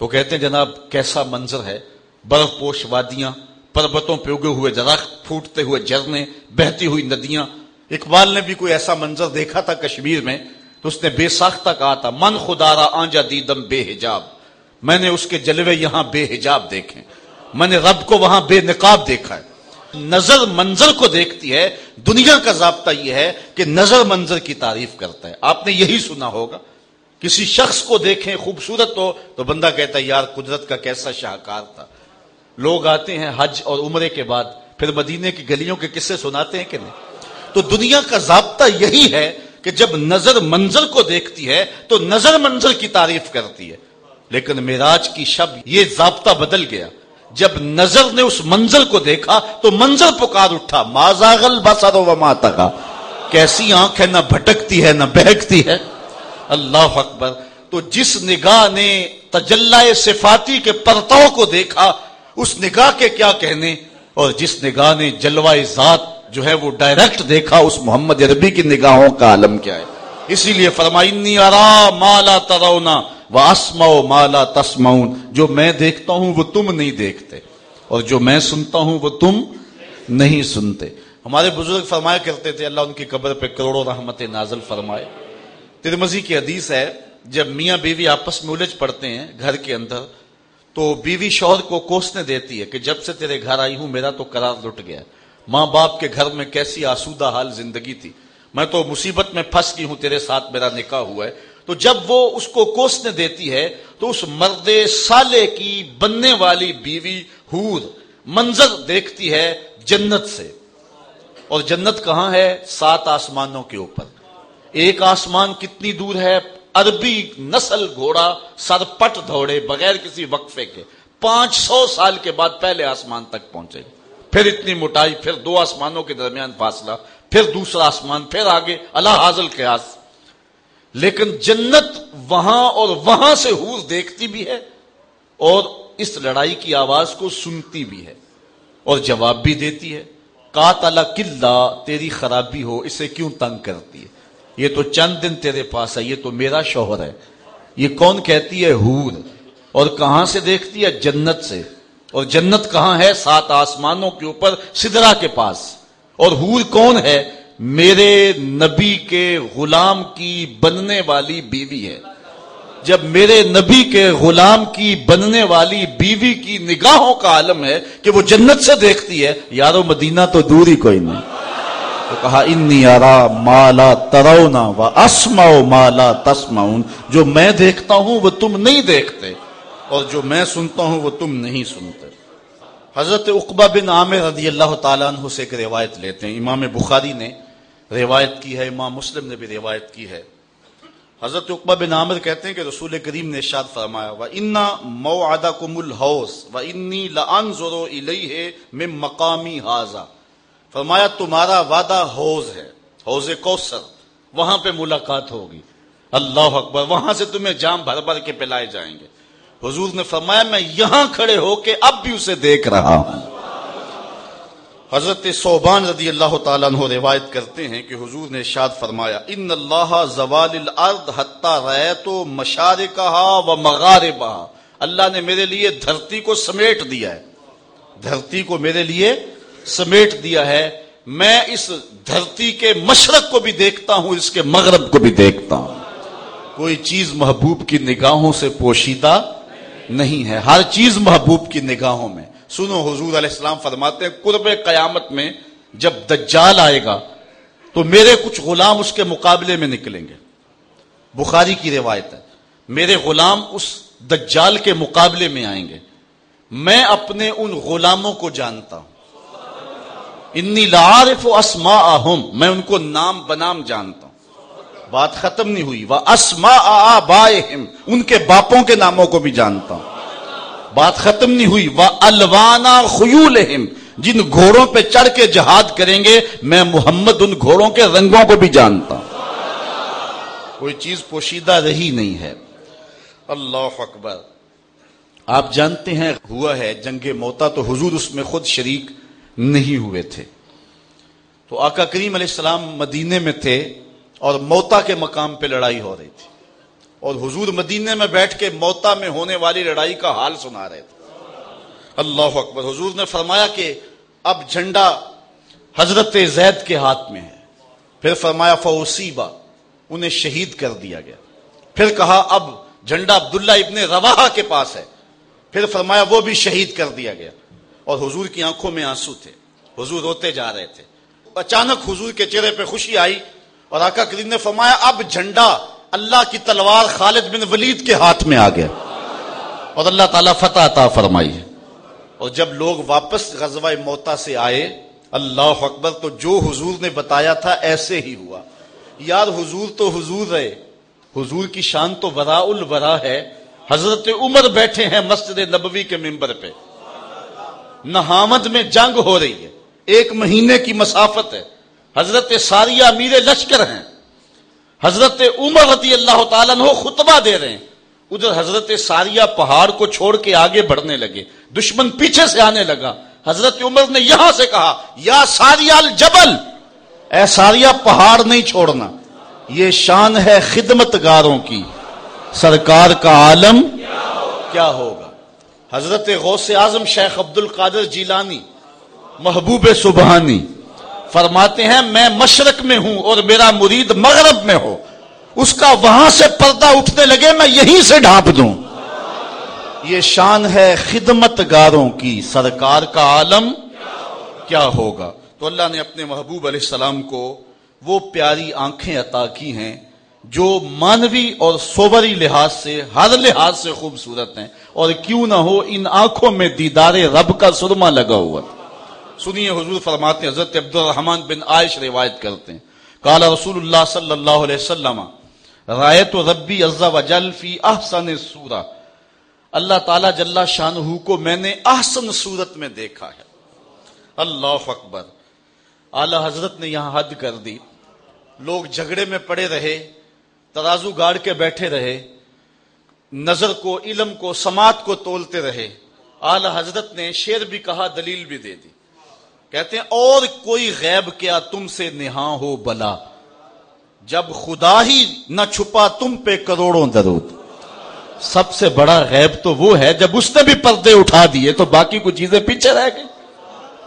تو کہتے ہیں جناب کیسا منظر ہے برف پوش وادیاں پربتوں پہ اگے ہوئے درخت پھوٹتے ہوئے جھرنے بہتی ہوئی ندیاں اقبال نے بھی کوئی ایسا منظر دیکھا تھا کشمیر میں تو اس نے بے ساختہ کہا تھا، من خدارا آنجا دیدم بے حجاب میں نے اس کے جلوے یہاں بے حجاب دیکھے میں نے رب کو وہاں بے نقاب دیکھا ہے۔ نظر منظر کو دیکھتی ہے، دنیا کا ضابطہ یہ ہے کہ نظر منظر کی تعریف کرتا ہے۔ آپ نے یہی سنا ہوگا۔ کسی شخص کو دیکھیں خوبصورت ہو تو بندہ کہتا ہے، یار قدرت کا کیسا شاہکار تھا۔ لوگ آتے ہیں حج اور عمرے کے بعد، پھر مدینے کی گلیوں کے قصے سناتے ہیں کہ نہیں؟ تو دنیا کا ضابطہ یہی ہے کہ جب نظر منظر کو دیکھتی ہے تو نظر منظر کی تعریف کرتی ہے۔ لیکن میراج کی شب یہ ضابطہ بدل گیا۔ جب نظر نے اس منظر کو دیکھا تو منظر پکار اٹھا۔ مازاغل بسر و ماتا کا کیسی آنکھ ہے، نہ بھٹکتی ہے، نہ بہکتی ہے۔ اللہ اکبر۔ تو جس نگاہ نے تجلہ صفاتی کے پرتاؤ کو دیکھا، اس نگاہ کے کیا کہنے؟ اور جس نگاہ نے جلوہ ذات جو ہے وہ ڈائریکٹ دیکھا، اس محمد عربی کی نگاہوں کا عالم کیا ہے۔ اسی لیے فرمائنی ارا مالا ترونا وہ مالا تسماؤن جو میں دیکھتا ہوں وہ تم نہیں دیکھتے، اور جو میں سنتا ہوں وہ تم نہیں سنتے۔ ہمارے بزرگ فرمایا کرتے تھے، اللہ ان کی قبر پہ کروڑوں رحمت نازل فرمائے۔ ترمزی کی حدیث ہے، جب میاں بیوی آپس میں الجھ پڑتے ہیں گھر کے اندر، تو بیوی شوہر کو کوسنے دیتی ہے کہ جب سے تیرے گھر آئی ہوں، میرا تو قرار لٹ گیا۔ ماں باپ کے گھر میں کیسی آسودہ حال زندگی تھی۔ میں تو مصیبت میں پھنس گئی ہوں، تیرے ساتھ میرا نکاح ہوا ہے۔ تو جب وہ اس کو کوسنے دیتی ہے، تو اس مرد سالے کی بننے والی بیوی ہور منظر دیکھتی ہے جنت سے۔ اور جنت کہاں ہے؟ سات آسمانوں کے اوپر۔ ایک آسمان کتنی دور ہے؟ عربی نسل گھوڑا سر پٹ دوڑے بغیر کسی وقفے کے۔ پانچ سو سال کے بعد پہلے آسمان تک پہنچے۔ پھر اتنی موٹائی، پھر دو آسمانوں کے درمیان فاصلہ۔ پھر دوسرا آسمان، پھر آگے، اللہ حاضل قیاس۔ لیکن جنت وہاں اور وہاں سے حور دیکھتی بھی ہے اور اس لڑائی کی آواز کو سنتی بھی ہے اور جواب بھی دیتی ہے۔ کاتلا قلعہ تیری خرابی ہو، اسے کیوں تنگ کرتی ہے؟ یہ تو چند دن تیرے پاس ہے، یہ تو میرا شوہر ہے۔ یہ کون کہتی ہے؟ حور۔ اور کہاں سے دیکھتی ہے؟ جنت سے۔ اور جنت کہاں ہے؟ سات آسمانوں کے اوپر سدرا کے پاس۔ اور حور کون ہے؟ میرے نبی کے غلام کی بننے والی بیوی ہے۔ جب میرے نبی کے غلام کی بننے والی بیوی کی نگاہوں کا عالم ہے کہ وہ جنت سے دیکھتی ہے، یارو مدینہ تو دور ہی کوئی نہیں۔ تو کہا، انی ارا مالا ترونا و اسماؤ مالا تسماؤن جو میں دیکھتا ہوں، وہ تم نہیں دیکھتے۔ اور جو میں سنتا ہوں، وہ تم نہیں سنتے۔ حضرت اقبا بن عامر رضی اللہ تعالیٰ عنہ سے ایک روایت لیتے ہیں۔ امام بخاری نے روایت کی ہے، امام مسلم نے بھی روایت کی ہے۔ حضرت اقبا بن عامر کہتے ہیں کہ رسول کریم نے ارشاد فرمایا، و انا مو ادا کم الحوس و انی لان زورو ہے میں مقامی حاضا فرمایا، تمہارا وعدہ حوض ہے، حوض کوثر، وہاں پہ ملاقات ہوگی۔ اللہ اکبر، وہاں سے تمہیں جام بھر بھر کے پلائے جائیں گے۔ حضور نے فرمایا، میں یہاں کھڑے ہو کے اب بھی اسے دیکھ رہا ہوں۔ حضرت صوبان رضی اللہ تعالیٰ عنہ روایت کرتے ہیں کہ حضور نے شاد فرمایا، ان اللہ زوال الارض حتی ریتو مشارکہا و مغاربہا۔ اللہ نے میرے لیے دھرتی کو سمیٹ دیا ہے۔ دھرتی کو میرے لیے سمیٹ دیا ہے۔ میں اس دھرتی کے مشرق کو بھی دیکھتا ہوں، اس کے مغرب کو بھی دیکھتا ہوں۔ کوئی چیز محبوب کی نگاہوں سے پوشیدہ نہیں ہے۔ ہر چیز محبوب کی نگاہوں میں۔ سنو، حضور علیہ السلام فرماتے ہیں، قرب قیامت میں جب دجال آئے گا، تو میرے کچھ غلام اس کے مقابلے میں نکلیں گے۔ بخاری کی روایت ہے، میرے غلام اس دجال کے مقابلے میں آئیں گے۔ میں اپنے ان غلاموں کو جانتا ہوں۔ انی لعارف و اسما میں ان کو نام بنام جانتا ہوں۔ بات ختم نہیں ہوئی۔ وہ اسما ان کے باپوں کے ناموں کو بھی جانتا ہوں۔ بات ختم نہیں ہوئی۔ وہ الوانا خیول جن گھوڑوں پہ چڑھ کے جہاد کریں گے، میں محمد ان گھوڑوں کے رنگوں کو بھی جانتا ہوں۔ کوئی چیز پوشیدہ رہی نہیں ہے۔ اللہ اکبر۔ آپ جانتے ہیں، ہوا ہے، جنگ موتا تو حضور اس میں خود شریک نہیں ہوئے تھے۔ تو آقا کریم علیہ السلام مدینے میں تھے۔ اور موتا کے مقام پہ لڑائی ہو رہی تھی۔ اور حضور مدینے میں بیٹھ کے موتا میں ہونے والی لڑائی کا حال سنا رہے تھے۔ اللہ اکبر۔ حضور نے فرمایا کہ اب جھنڈا حضرت زید کے ہاتھ میں ہے۔ پھر فرمایا فوسیبا انہیں شہید کر دیا گیا۔ پھر کہا اب جھنڈا عبداللہ ابن روا کے پاس ہے۔ پھر فرمایا وہ بھی شہید کر دیا گیا۔ اور حضور کی آنکھوں میں آنسو تھے۔ حضور روتے جا رہے تھے۔ اچانک حضور کے چہرے پہ خوشی آئی۔ اور آقا کریم نے فرمایا، اب جھنڈا اللہ کی تلوار خالد بن ولید کے ہاتھ میں آ گیا۔ اور اللہ تعالیٰ فتح عطا فرمائی۔ اور جب لوگ واپس غزوہ موتا سے آئے، اللہ اکبر، تو جو حضور نے بتایا تھا ایسے ہی ہوا۔ یار حضور تو حضور رہے حضور کی شان تو ورا الورا ہے۔ حضرت عمر بیٹھے ہیں مسجد نبوی کے ممبر پہ۔ نہامد میں جنگ ہو رہی ہے۔ ایک مہینے کی مسافت ہے۔ حضرت ساریہ امیر لشکر ہیں۔ حضرت عمر رضی اللہ تعالیٰ نے خطبہ دے رہے ہیں۔ ادھر حضرت ساریہ پہاڑ کو چھوڑ کے آگے بڑھنے لگے۔ دشمن پیچھے سے آنے لگا۔ حضرت عمر نے یہاں سے کہا، یا ساریہ الجبل، اے ساریہ پہاڑ نہیں چھوڑنا۔ یہ شان ہے خدمت گاروں کی۔ سرکار کا عالم کیا ہوگا؟ حضرت غوث اعظم شیخ عبد القادر جیلانی، محبوب سبحانی فرماتے ہیں، میں مشرق میں ہوں اور میرا مرید مغرب میں ہو۔ اس کا وہاں سے پردہ اٹھنے لگے، میں یہیں سے ڈھانپ دوں۔ یہ شان ہے خدمت گاروں کی، سرکار کا عالم کیا ہوگا؟ تو اللہ نے اپنے محبوب علیہ السلام کو وہ پیاری آنکھیں عطا کی ہیں جو مانوی اور سوبری لحاظ سے، ہر لحاظ سے خوبصورت ہیں۔ اور کیوں نہ ہو، ان آنکھوں میں دیدار رب کا سرما لگا ہوا سنیے حضور فرماتے ہیں، حضرت عبد الرحمان بن عائش روایت کرتے ہیں۔ کالا رسول اللہ صلی اللہ علیہ وسلم، رایت و ربی عزا و جل فی احسن سورہ اللہ تعالی جل شاہ کو میں نے احسن صورت میں دیکھا ہے۔ اللہ اکبر۔ اعلی حضرت نے یہاں حد کر دی۔ لوگ جھگڑے میں پڑے رہے، ترازو گاڑ کے بیٹھے رہے، نظر کو، علم کو، سماعت کو تولتے رہے۔ اعلی حضرت نے شیر بھی کہا، دلیل بھی دے دی۔ کہتے ہیں، اور کوئی غیب کیا تم سے نہا ہو بلا۔ جب خدا ہی نہ چھپا تم پہ کروڑوں درود۔ سب سے بڑا غیب تو وہ ہے، جب اس نے بھی پردے اٹھا دیے تو باقی کچھ چیزیں پیچھے رہ گئی۔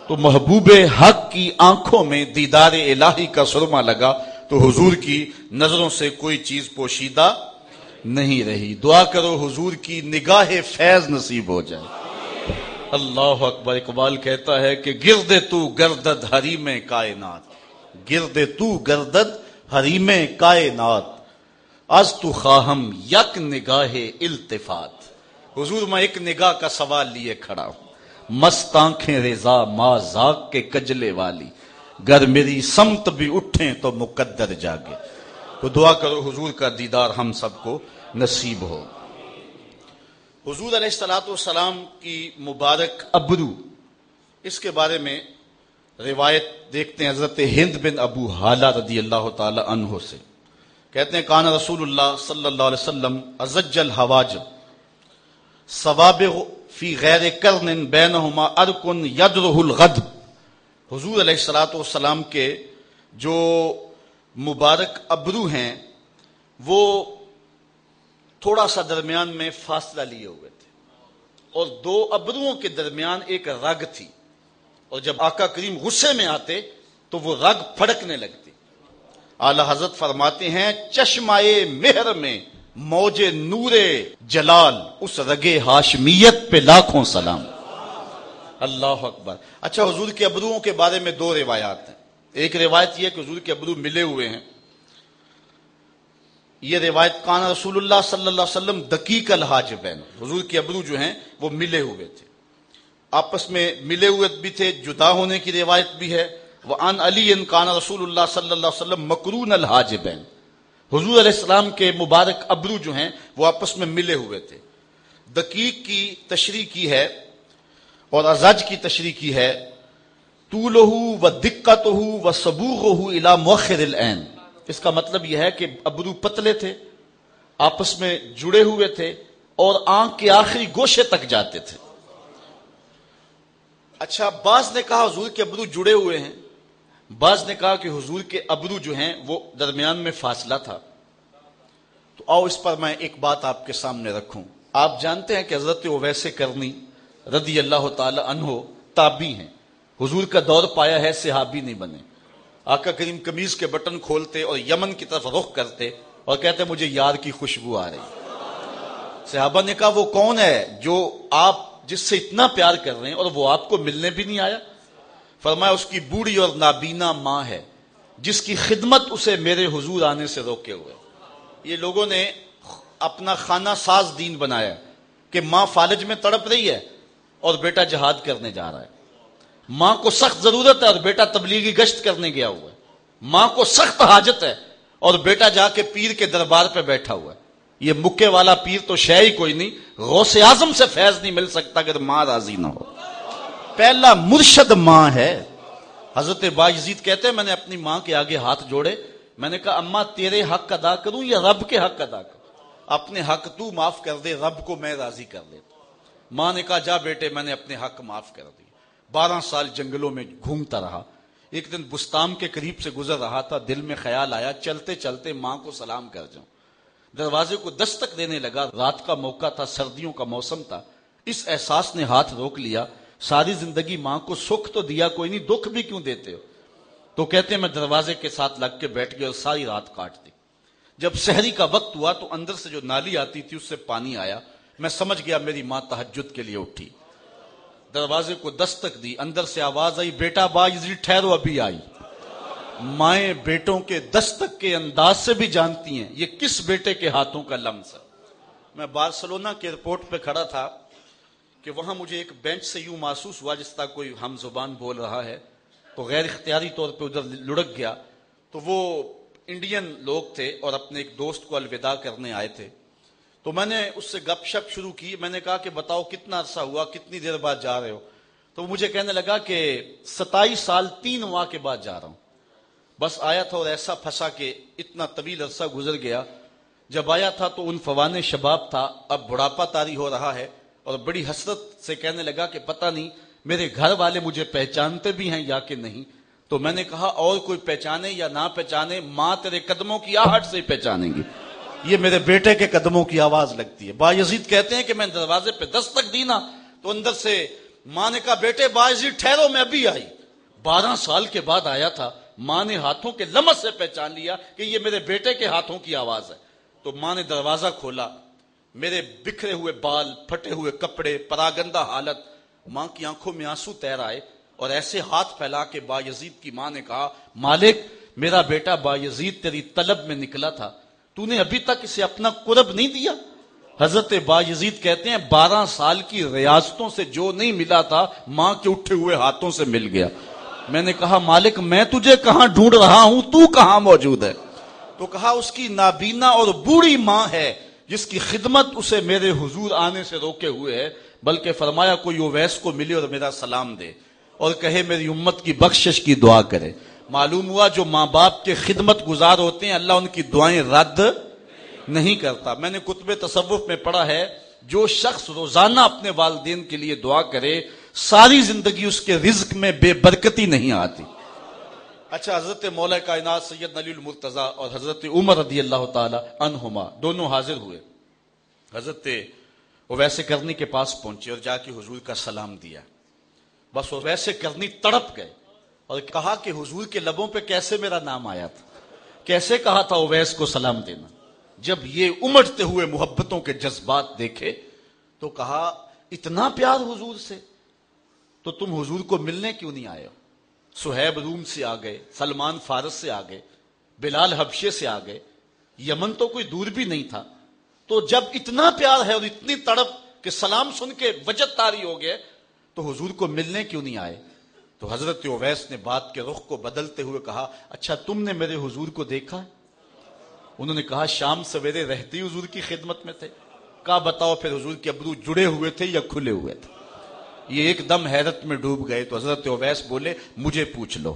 تو محبوب حق کی آنکھوں میں دیدار الہی کا سرما لگا۔ تو حضور کی نظروں سے کوئی چیز پوشیدہ نہیں رہی۔ دعا کرو حضور کی نگاہ فیض نصیب ہو جائے۔ اللہ اکبر اقبال کہتا ہے کہ گرد تو گردد حریم کائنات، گرد تو گردد حریم کائنات، از تو خواہم یک نگاہ التفات۔ حضور، میں ایک نگاہ کا سوال لیے کھڑا ہوں۔ مست آنکھیں رضا ماں زاگ کے کجلے والی، گر میری سمت بھی اٹھیں تو مقدر جاگے۔ تو دعا کرو حضور کا دیدار ہم سب کو نصیب ہو۔ حضور علیہ السلاۃ والسلام کی مبارک ابرو اس کے بارے میں روایت دیکھتے ہیں حضرت ہند بن ابو حالہ رضی اللہ تعالی عنہ سے۔ کہتے ہیں، کان رسول اللہ صلی اللہ علیہ وسلم ازج الحواج ثواب فی غیر کرن بینہما ارکن یدرہ الغد۔ حضور علیہ السلاۃ والسلام کے جو مبارک ابرو ہیں، وہ تھوڑا سا درمیان میں فاصلہ لیے ہوئے تھے۔ اور دو ابروؤں کے درمیان ایک رگ تھی۔ اور جب آقا کریم غصے میں آتے تو وہ رگ پھڑکنے لگتی اعلی حضرت فرماتے ہیں، چشمائے مہر میں موج نور جلال، اس رگے ہاشمیت پہ لاکھوں سلام۔ اللہ اکبر۔ اچھا حضور کے ابروؤں کے بارے میں دو روایات ہیں۔ ایک روایت یہ کہ حضور کے ابرو ملے ہوئے ہیں۔ یہ روایت کان رسول اللہ صلی اللہ علیہ وسلم دقیق الحاجبین، حضور کے ابرو جو ہیں وہ ملے ہوئے تھے۔ آپس میں ملے ہوئے بھی تھے، جدا ہونے کی روایت بھی ہے۔ وہ ان علی ان کان رسول اللہ صلی اللہ علیہ وسلم مکرون الحاجبین۔ حضور علیہ السلام کے مبارک ابرو جو ہیں وہ آپس میں ملے ہوئے تھے۔ دقیق کی تشریح کی ہے اور ازج کی تشریح کی ہے۔ تو لہو و دقت ہو و سبوغ ہو الا مؤخر العین اس کا مطلب یہ ہے کہ ابرو پتلے تھے، آپس میں جڑے ہوئے تھے اور آنکھ کے آخری گوشے تک جاتے تھے۔ اچھا بعض نے کہا حضور کے ابرو جڑے ہوئے ہیں۔ بعض نے کہا کہ حضور کے ابرو جو ہیں وہ درمیان میں فاصلہ تھا۔ تو آؤ اس پر میں ایک بات آپ کے سامنے رکھوں۔ آپ جانتے ہیں کہ حضرت ویسے کرنی رضی اللہ تعالی عنہ تابی ہیں۔ حضور کا دور پایا ہے، صحابی نہیں بنے۔ آقا کریم کمیز کے بٹن کھولتے اور یمن کی طرف رخ کرتے اور کہتے مجھے یار کی خوشبو آ رہی۔ صحابہ نے کہا، وہ کون ہے جو آپ جس سے اتنا پیار کر رہے ہیں اور وہ آپ کو ملنے بھی نہیں آیا؟ فرمایا، اس کی بوڑھی اور نابینا ماں ہے، جس کی خدمت اسے میرے حضور آنے سے روکے ہوئے۔ یہ لوگوں نے اپنا خانہ ساز دین بنایا کہ ماں فالج میں تڑپ رہی ہے اور بیٹا جہاد کرنے جا رہا ہے۔ ماں کو سخت ضرورت ہے اور بیٹا تبلیغی گشت کرنے گیا ہوا ہے۔ ماں کو سخت حاجت ہے اور بیٹا جا کے پیر کے دربار پہ بیٹھا ہوا ہے۔ یہ مکے والا پیر تو شہ ہی کوئی نہیں، غوث اعظم سے فیض نہیں مل سکتا اگر ماں راضی نہ ہو۔ پہلا مرشد ماں ہے۔ حضرت باجید کہتے ہیں، میں نے اپنی ماں کے آگے ہاتھ جوڑے۔ میں نے کہا اما تیرے حق ادا کروں یا رب کے حق ادا کروں؟ اپنے حق تو معاف کر دے، رب کو میں راضی کر دے ماں نے کہا، جا بیٹے، میں نے اپنے حق معاف کر دی بارہ سال جنگلوں میں گھومتا رہا۔ ایک دن بستام کے قریب سے گزر رہا تھا، دل میں خیال آیا، چلتے چلتے ماں کو سلام کر جاؤں۔ دروازے کو دستک دینے لگا، رات کا موقع تھا، سردیوں کا موسم تھا۔ اس احساس نے ہاتھ روک لیا۔ ساری زندگی ماں کو سکھ تو دیا، کوئی نہیں، دکھ بھی کیوں دیتے ہو؟ تو کہتے ہیں میں دروازے کے ساتھ لگ کے بیٹھ گیا اور ساری رات کاٹ دی۔ جب شہری کا وقت ہوا تو اندر سے جو نالی آتی تھی، اس سے پانی آیا۔ میں سمجھ گیا، میری ماں تحجد کے لیے اٹھی۔ دروازے کو دستک دی، اندر سے آواز آئی، بیٹا بائی ٹھہرو، ابھی آئی۔ مائیں بیٹوں کے دستک کے انداز سے بھی جانتی ہیں، یہ کس بیٹے کے ہاتھوں کا لمس ہے؟ میں بارسلونا کے ایئرپورٹ پہ کھڑا تھا کہ وہاں مجھے ایک بینچ سے یوں محسوس ہوا جس طرح کوئی ہم زبان بول رہا ہے، تو غیر اختیاری طور پہ ادھر لڑک گیا۔ تو وہ انڈین لوگ تھے اور اپنے ایک دوست کو الوداع کرنے آئے تھے۔ تو میں نے اس سے گپ شپ شروع کی، میں نے کہا کہ بتاؤ کتنا عرصہ ہوا، کتنی دیر بعد جا رہے ہو؟ تو مجھے کہنے لگا کہ ستائیس سال تین ماہ کے بعد جا رہا ہوں۔ بس آیا تھا اور ایسا پھنسا کہ اتنا طویل عرصہ گزر گیا۔ جب آیا تھا تو ان فوان شباب تھا، اب بڑھاپا تاری ہو رہا ہے اور بڑی حسرت سے کہنے لگا کہ پتہ نہیں میرے گھر والے مجھے پہچانتے بھی ہیں یا کہ نہیں۔ تو میں نے کہا اور کوئی پہچانے یا نہ پہچانے ماں تیرے قدموں کی آہٹ سے ہی پہچانیں گی۔ یہ میرے بیٹے کے قدموں کی آواز لگتی ہے۔ با یزید کہتے ہیں کہ میں دروازے پہ دستک دینا تو اندر سے ماں نے کہا، بیٹے با یزید، ٹھہرو، میں ابھی آئی۔ بارہ سال کے بعد آیا تھا، ماں نے ہاتھوں کے لمس سے پہچان لیا کہ یہ میرے بیٹے کے ہاتھوں کی آواز ہے۔ تو ماں نے دروازہ کھولا۔ میرے بکھرے ہوئے بال، پھٹے ہوئے کپڑے، پراگندہ حالت۔ ماں کی آنکھوں میں آنسو تیر آئے اور ایسے ہاتھ پھیلا کے با یزید کی ماں نے کہا، مالک، میرا بیٹا با یزید تیری طلب میں نکلا تھا۔ تو نے ابھی تک اسے اپنا قرب نہیں دیا۔ حضرت با یزید کہتے ہیں، بارہ سال کی ریاستوں سے جو نہیں ملا تھا، ماں کے اٹھے ہوئے ہاتھوں سے مل گیا۔ میں نے کہا، مالک، میں تجھے کہاں ڈھونڈ رہا ہوں؟ تو کہاں موجود ہے؟ تو کہا، اس کی نابینا اور بوڑھی ماں ہے، جس کی خدمت اسے میرے حضور آنے سے روکے ہوئے ہے، بلکہ فرمایا، کوئی اویس کو ملے اور میرا سلام دے اور کہے، میری امت کی بخشش کی دعا کرے۔ معلوم ہوا جو ماں باپ کے خدمت گزار ہوتے ہیں، اللہ ان کی دعائیں رد نہیں کرتا۔ میں نے کتب تصوف میں پڑھا ہے، جو شخص روزانہ اپنے والدین کے لیے دعا کرے، ساری زندگی اس کے رزق میں بے برکتی نہیں آتی۔ اچھا حضرت مولا کائنات سید نلی المرتضی اور حضرت عمر رضی اللہ تعالی عنہما دونوں حاضر ہوئے۔ حضرت ویسے کرنی کے پاس پہنچے اور جا کے حضور کا سلام دیا۔ بس وہ ویسے کرنی تڑپ گئے۔ اور کہا کہ حضور کے لبوں پہ کیسے میرا نام آیا تھا؟ کیسے کہا تھا اویس کو سلام دینا؟ جب یہ امٹتے ہوئے محبتوں کے جذبات دیکھے تو کہا، اتنا پیار حضور سے؟ تو تم حضور کو ملنے کیوں نہیں آئے ہو؟ سہیب روم سے آ گئے، سلمان فارس سے آ گئے، بلال حبشے سے آ گئے، یمن تو کوئی دور بھی نہیں تھا۔ تو جب اتنا پیار ہے اور اتنی تڑپ کہ سلام سن کے وجد تاری ہو گئے، تو حضور کو ملنے کیوں نہیں آئے؟ تو حضرت اویس نے بات کے رخ کو بدلتے ہوئے کہا اچھا تم نے میرے حضور کو دیکھا؟ انہوں نے کہا، شام سویرے رہتی حضور کی خدمت میں تھے۔ کہا، بتاؤ پھر حضور کے ابرو جڑے ہوئے تھے یا کھلے ہوئے تھے؟ یہ ایک دم حیرت میں ڈوب گئے۔ تو حضرت اویس بولے، مجھے پوچھ لو۔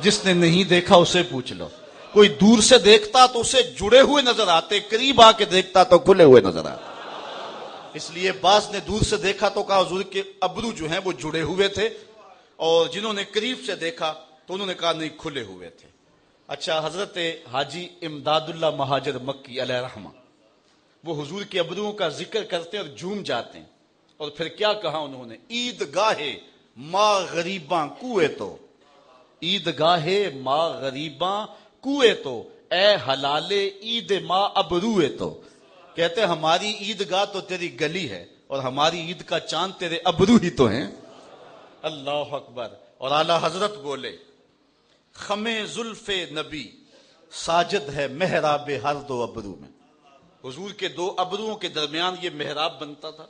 جس نے نہیں دیکھا، اسے پوچھ لو۔ کوئی دور سے دیکھتا تو اسے جڑے ہوئے نظر آتے، قریب آ کے دیکھتا تو کھلے ہوئے نظر آتے۔ اس لیے بعض نے دور سے دیکھا تو کہا، حضور کے ابرو جو ہیں وہ جڑے ہوئے تھے۔ اور جنہوں نے قریب سے دیکھا تو انہوں نے کہا نہیں، کھلے ہوئے تھے۔ اچھا حضرت حاجی امداد اللہ مہاجر مکی علیہ رحمہ وہ حضور کے ابروؤں کا ذکر کرتے اور جھوم جاتے ہیں۔ اور پھر کیا کہا انہوں نے؟ عید گاہے ماں غریباں کوئے تو۔ عید گاہے ماں غریباں کوئے تو۔ اے حلال عید ماں ابروئے تو۔ کہتے ہماری عید گاہ تو تیری گلی ہے اور ہماری عید کا چاند تیرے ابرو ہی تو ہیں۔ اللہ اکبر اور اعلی حضرت بولے خم زلف نبی، ساجد ہے محراب ہر دو ابرو میں۔ حضور کے دو ابروؤں کے درمیان یہ محراب بنتا تھا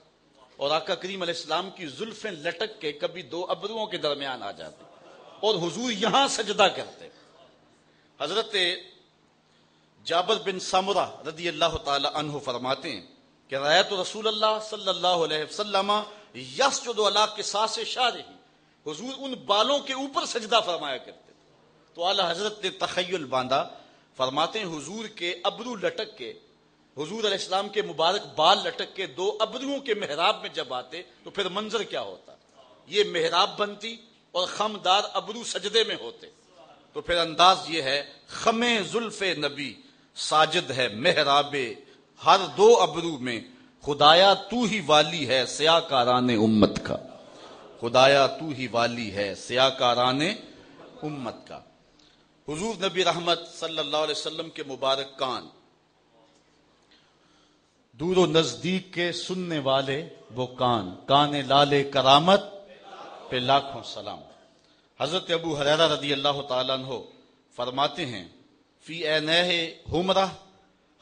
اور آقا کریم علیہ السلام کی زلفیں لٹک کے کبھی دو ابروؤں کے درمیان آ جاتے اور حضور یہاں سجدہ کرتے۔ حضرت جابر بن سمرہ رضی اللہ تعالی عنہ فرماتے ہیں کہ رایت رسول اللہ صلی اللہ علیہ وسلم یسجد اللہ کے ساس شارہی حضور ان بالوں کے اوپر سجدہ فرمایا کرتے تو اعلی حضرت نے تخیل باندھا، فرماتے ہیں حضور کے ابرو لٹک کے، حضور علیہ السلام کے مبارک بال لٹک کے دو ابروؤں کے محراب میں جب آتے، تو پھر منظر کیا ہوتا؟ یہ محراب بنتی اور خمدار ابرو سجدے میں ہوتے۔ تو پھر انداز یہ ہے خم زلف نبی، ساجد ہے محراب، ہر دو ابرو میں خدایا تو ہی والی ہے، سیاہ کاران امت کا۔ خدایا تو ہی والی ہے سیاہ کاران امت کا۔ حضور نبی رحمت صلی اللہ علیہ وسلم کے مبارک کان۔ دور و نزدیک کے سننے والے وہ کان کان لال کرامت پہ لاکھوں سلام۔ حضرت ابو حریرہ رضی اللہ تعالیٰ عنہ فرماتے ہیں، فی اے ہمرہ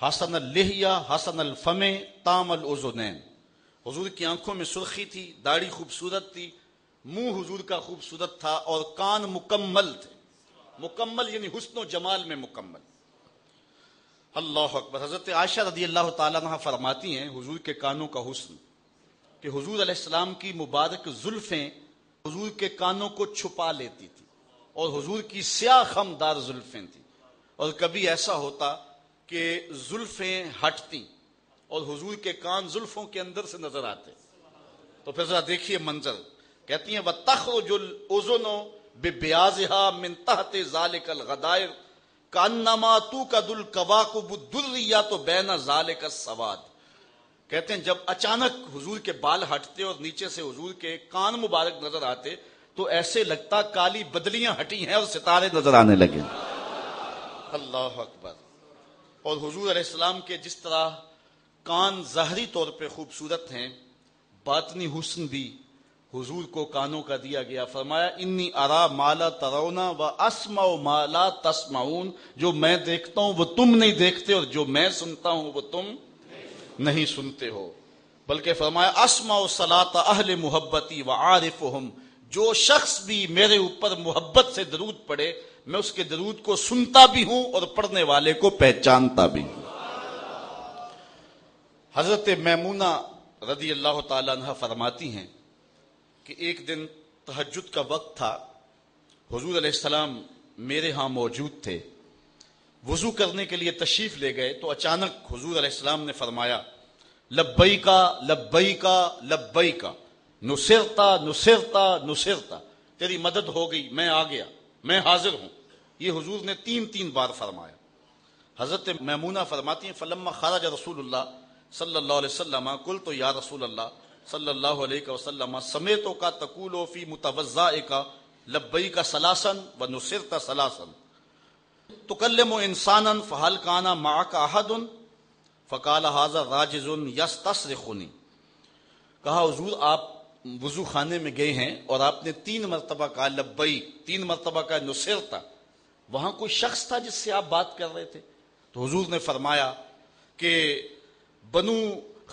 حسن الحیا حسن الفم تام العزنین حضور کی آنکھوں میں سرخی تھی، داڑھی خوبصورت تھی منہ حضور کا خوبصورت تھا اور کان مکمل تھے۔ مکمل یعنی حسن و جمال میں مکمل۔ اللہ اکبر۔ حضرت عائشہ رضی اللہ تعالیٰ عنہ فرماتی ہیں، حضور کے کانوں کا حسن، کہ حضور علیہ السلام کی مبارک زلفیں حضور کے کانوں کو چھپا لیتی تھی اور حضور کی سیاہ خمدار زلفیں تھیں۔ اور کبھی ایسا ہوتا کہ زلفیں ہٹتی اور حضور کے کان زلفوں کے اندر سے نظر آتے۔ تو پھر ذرا دیکھیے منظر۔ کہتی ہیں وہ تخرج الاذن ببیازها من تحت ذلك الغدائر کانما تو کا دل کبا کو تو بینا ظال کا سواد کہتے ہیں، جب اچانک حضور کے بال ہٹتے اور نیچے سے حضور کے کان مبارک نظر آتے تو ایسے لگتا کالی بدلیاں ہٹی ہیں اور ستارے نظر آنے لگے۔ اللہ اکبر۔ اور حضور علیہ السلام کے جس طرح کان ظاہری طور پہ خوبصورت ہیں، باطنی حسن بھی حضور کو کانوں کا دیا گیا۔ فرمایا، انی ارا مالا ترونا و اسما مالا تسمعون۔ جو میں دیکھتا ہوں، وہ تم نہیں دیکھتے اور جو میں سنتا ہوں، وہ تم نہیں سنتے ہو۔ بلکہ فرمایا اسما و سلاط اہل محبتی و عارف جو شخص بھی میرے اوپر محبت سے درود پڑے میں اس کے درود کو سنتا بھی ہوں اور پڑھنے والے کو پہچانتا بھی ہوں۔ حضرت میمونہ رضی اللہ تعالیٰ عنہ فرماتی ہیں کہ ایک دن تحجد کا وقت تھا، حضور علیہ السلام میرے ہاں موجود تھے۔ وضو کرنے کے لیے تشریف لے گئے تو اچانک حضور علیہ السلام نے فرمایا لبئی کا لبئی کا لبئی کا نصرتا نصرتا نصرتا، تیری مدد ہو گئی، میں آ گیا، میں حاضر ہوں۔ یہ حضور نے تین تین بار فرمایا۔ حضرت میمونہ فرماتی ہیں، فلما خارج رسول اللہ صلی اللہ علیہ وسلم کل تو یا رسول اللہ صلی اللہ علیہ وسلم سمیتوں کا تقول فی متوضا کا لبئی کا سلاسن و نصرت سلاسن۔ تکلم و انسان فہل کانا ما کا احد فقال حاضر راجز یس تصر کہا، حضور، آپ وضو خانے میں گئے ہیں اور آپ نے تین مرتبہ کہا لبئی تین مرتبہ کا نصر تھا وہاں کوئی شخص تھا جس سے آپ بات کر رہے تھے؟ تو حضور نے فرمایا کہ بنو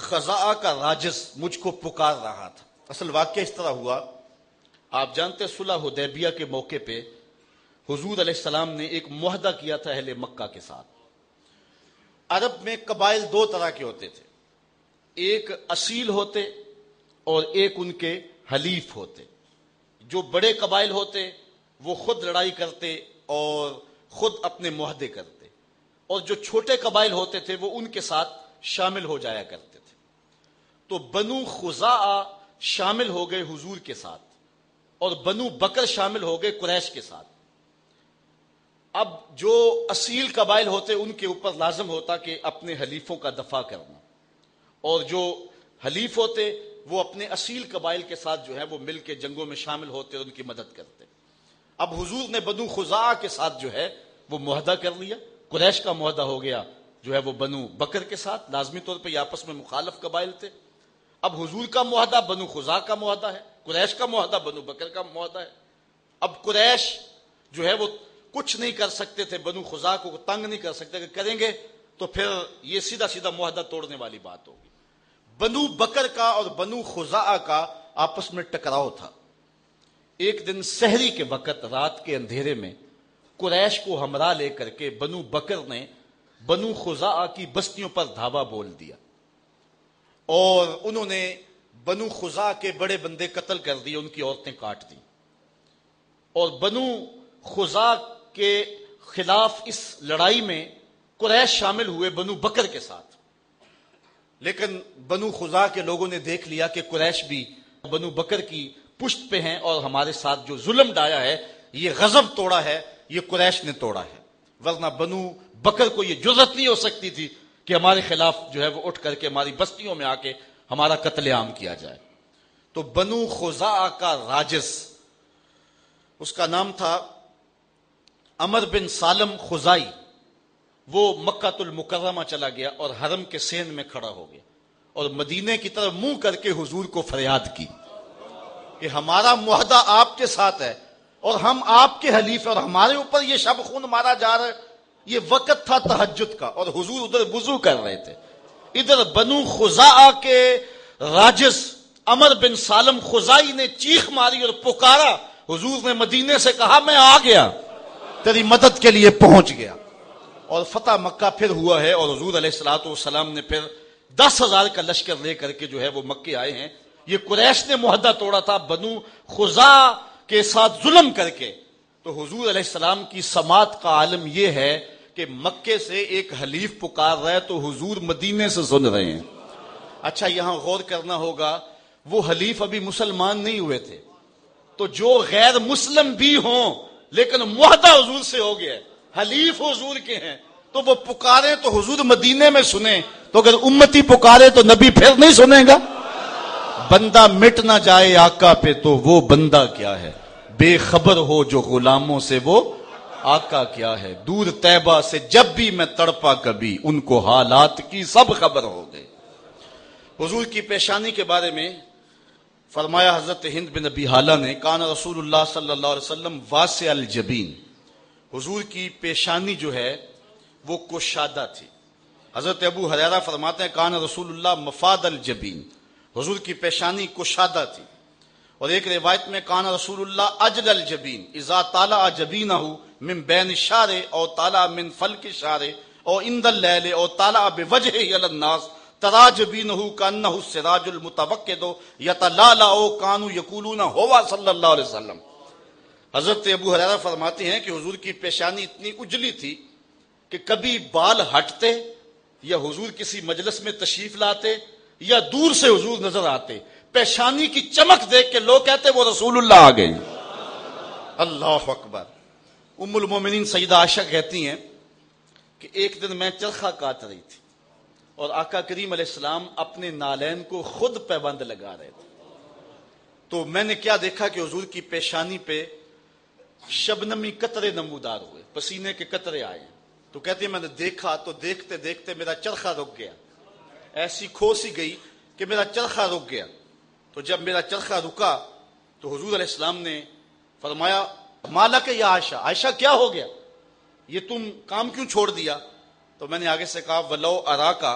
خزا کا راجس مجھ کو پکار رہا تھا۔ اصل واقعہ اس طرح ہوا۔ آپ جانتے صلح حدیبیہ کے موقع پہ حضور علیہ السلام نے ایک معاہدہ کیا تھا اہل مکہ کے ساتھ۔ عرب میں قبائل دو طرح کے ہوتے تھے۔ ایک اصیل ہوتے اور ایک ان کے حلیف ہوتے۔ جو بڑے قبائل ہوتے، وہ خود لڑائی کرتے اور خود اپنے معاہدے کرتے۔ اور جو چھوٹے قبائل ہوتے تھے، وہ ان کے ساتھ شامل ہو جایا کرتے۔ تو بنو خزا شامل ہو گئے حضور کے ساتھ اور بنو بکر شامل ہو گئے قریش کے ساتھ۔ اب جو اصیل قبائل ہوتے ان کے اوپر لازم ہوتا کہ اپنے حلیفوں کا دفاع کرنا۔ اور جو حلیف ہوتے وہ اپنے اصیل قبائل کے ساتھ جو ہے وہ مل کے جنگوں میں شامل ہوتے اور ان کی مدد کرتے۔ اب حضور نے بنو خزا کے ساتھ جو ہے وہ معاہدہ کر لیا۔ قریش کا معاہدہ ہو گیا جو ہے وہ بنو بکر کے ساتھ۔ لازمی طور پہ آپس میں مخالف قبائل تھے۔ اب حضور کا معاہدہ بنو خزا کا معاہدہ ہے، قریش کا معاہدہ، بنو بکر کا معاہدہ ہے۔ اب قریش جو ہے وہ کچھ نہیں کر سکتے تھے، بنو خزا کو تنگ نہیں کر سکتے کہ کریں گے تو پھر یہ سیدھا سیدھا معاہدہ توڑنے والی بات ہوگی۔ بنو بکر کا اور بنو خزا کا آپس میں ٹکراؤ تھا۔ ایک دن سحری کے وقت رات کے اندھیرے میں قریش کو ہمراہ لے کر کے بنو بکر نے بنو خزا کی بستیوں پر دھاوا بول دیا۔ اور انہوں نے بنو خزا کے بڑے بندے قتل کر دیے، ان کی عورتیں کاٹ دی اور بنو خزا کے خلاف اس لڑائی میں قریش شامل ہوئے بنو بکر کے ساتھ۔ لیکن بنو خزا کے لوگوں نے دیکھ لیا کہ قریش بھی بنو بکر کی پشت پہ ہیں اور ہمارے ساتھ جو ظلم ڈایا ہے، یہ غضب توڑا ہے، یہ قریش نے توڑا ہے۔ ورنہ بنو بکر کو یہ جرت نہیں ہو سکتی تھی۔ کہ ہمارے خلاف جو ہے وہ اٹھ کر کے ہماری بستیوں میں آ کے ہمارا قتل عام کیا جائے۔ تو بنو خزا کا راجس، اس کا نام تھا امر بن سالم خزائی۔ وہ مکہ المکرمہ چلا گیا اور حرم کے سین میں کھڑا ہو گیا اور مدینے کی طرف منہ کر کے حضور کو فریاد کی کہ ہمارا معاہدہ آپ کے ساتھ ہے اور ہم آپ کے حلیف اور ہمارے اوپر یہ شب خون مارا جا رہا ہے۔ یہ وقت تھا تحجد کا اور حضور ادھر وضو کر رہے تھے۔ ادھر بنو خزا کے راجس امر بن سالم خزائی نے چیخ ماری اور پکارا۔ حضور نے مدینے سے کہا، میں آ گیا۔ تیری مدد کے لیے پہنچ گیا۔ اور فتح مکہ پھر ہوا ہے اور حضور علیہ السلاۃ والسلام نے پھر دس ہزار کا لشکر لے کر کے جو ہے وہ مکے آئے ہیں۔ یہ قریش نے معاہدہ توڑا تھا، بنو خزا کے ساتھ ظلم کر کے۔ تو حضور علیہ السلام کی سماعت کا عالم یہ ہے کہ مکے سے ایک حلیف پکار رہا ہے تو حضور مدینے سے سن رہے ہیں۔ اچھا یہاں غور کرنا ہوگا، وہ حلیف ابھی مسلمان نہیں ہوئے تھے۔ تو جو غیر مسلم بھی ہوں، لیکن معاہدہ حضور سے ہو گیا حلیف حضور کے ہیں، تو وہ پکارے تو حضور مدینے میں سنیں۔ تو اگر امتی پکارے تو نبی پھر نہیں سنے گا؟ بندہ مٹ نہ جائے آقا پہ تو وہ بندہ کیا ہے؟ بے خبر ہو جو غلاموں سے وہ آقا کیا ہے۔ دور طیبہ سے جب بھی میں تڑپا کبھی ان کو حالات کی سب خبر ہو گئے۔ حضور کی پیشانی کے بارے میں فرمایا حضرت ہند بن ابی حالہ نے، کان رسول اللہ صلی اللہ علیہ وسلم واسع الجبین۔ حضور کی پیشانی جو ہے وہ کشادہ تھی۔ حضرت ابو حریرہ فرماتے ہیں، کان رسول اللہ مفاد الجبین۔ حضور کی پیشانی کشادہ تھی۔ اور ایک روایت میں کان رسول اللہ اجل الجبین، اذا تالا جبینہ من بین شارے او تالا من فلک شارے او اند اللیل او تالا بوجہ الناس تراج بینہو کانہو سراج المتوقدو یتلالا او کانو یقولون ہوا صلی اللہ علیہ وسلم۔ حضرت ابو حریرہ فرماتے ہیں کہ حضور کی پیشانی اتنی اجلی تھی کہ کبھی بال ہٹتے یا حضور کسی مجلس میں تشریف لاتے یا دور سے حضور نظر آتے۔ پیشانی کی چمک دیکھ کے لوگ کہتے وہ رسول اللہ آ گئے اللہ اکبر۔ ام المومنین سیدہ عائشہ کہتی ہیں کہ ایک دن میں چرخہ کاٹ رہی تھی اور آقا کریم علیہ السلام اپنے نالین کو خود پیبند لگا رہے تھے۔ تو میں نے کیا دیکھا کہ حضور کی پیشانی پہ شبنمی قطرے نمودار ہوئے، پسینے کے قطرے آئے۔ تو کہتے ہیں میں نے دیکھا تو دیکھتے دیکھتے میرا چرخہ رک گیا۔ ایسی کھو سی گئی کہ میرا چرخہ رک گیا۔ تو جب میرا چرخہ رکا تو حضور علیہ السلام نے فرمایا مالا یا عائشہ عائشہ کیا ہو گیا؟ یہ تم کام کیوں چھوڑ دیا؟ تو میں نے آگے سے کہا، ولو ارا کا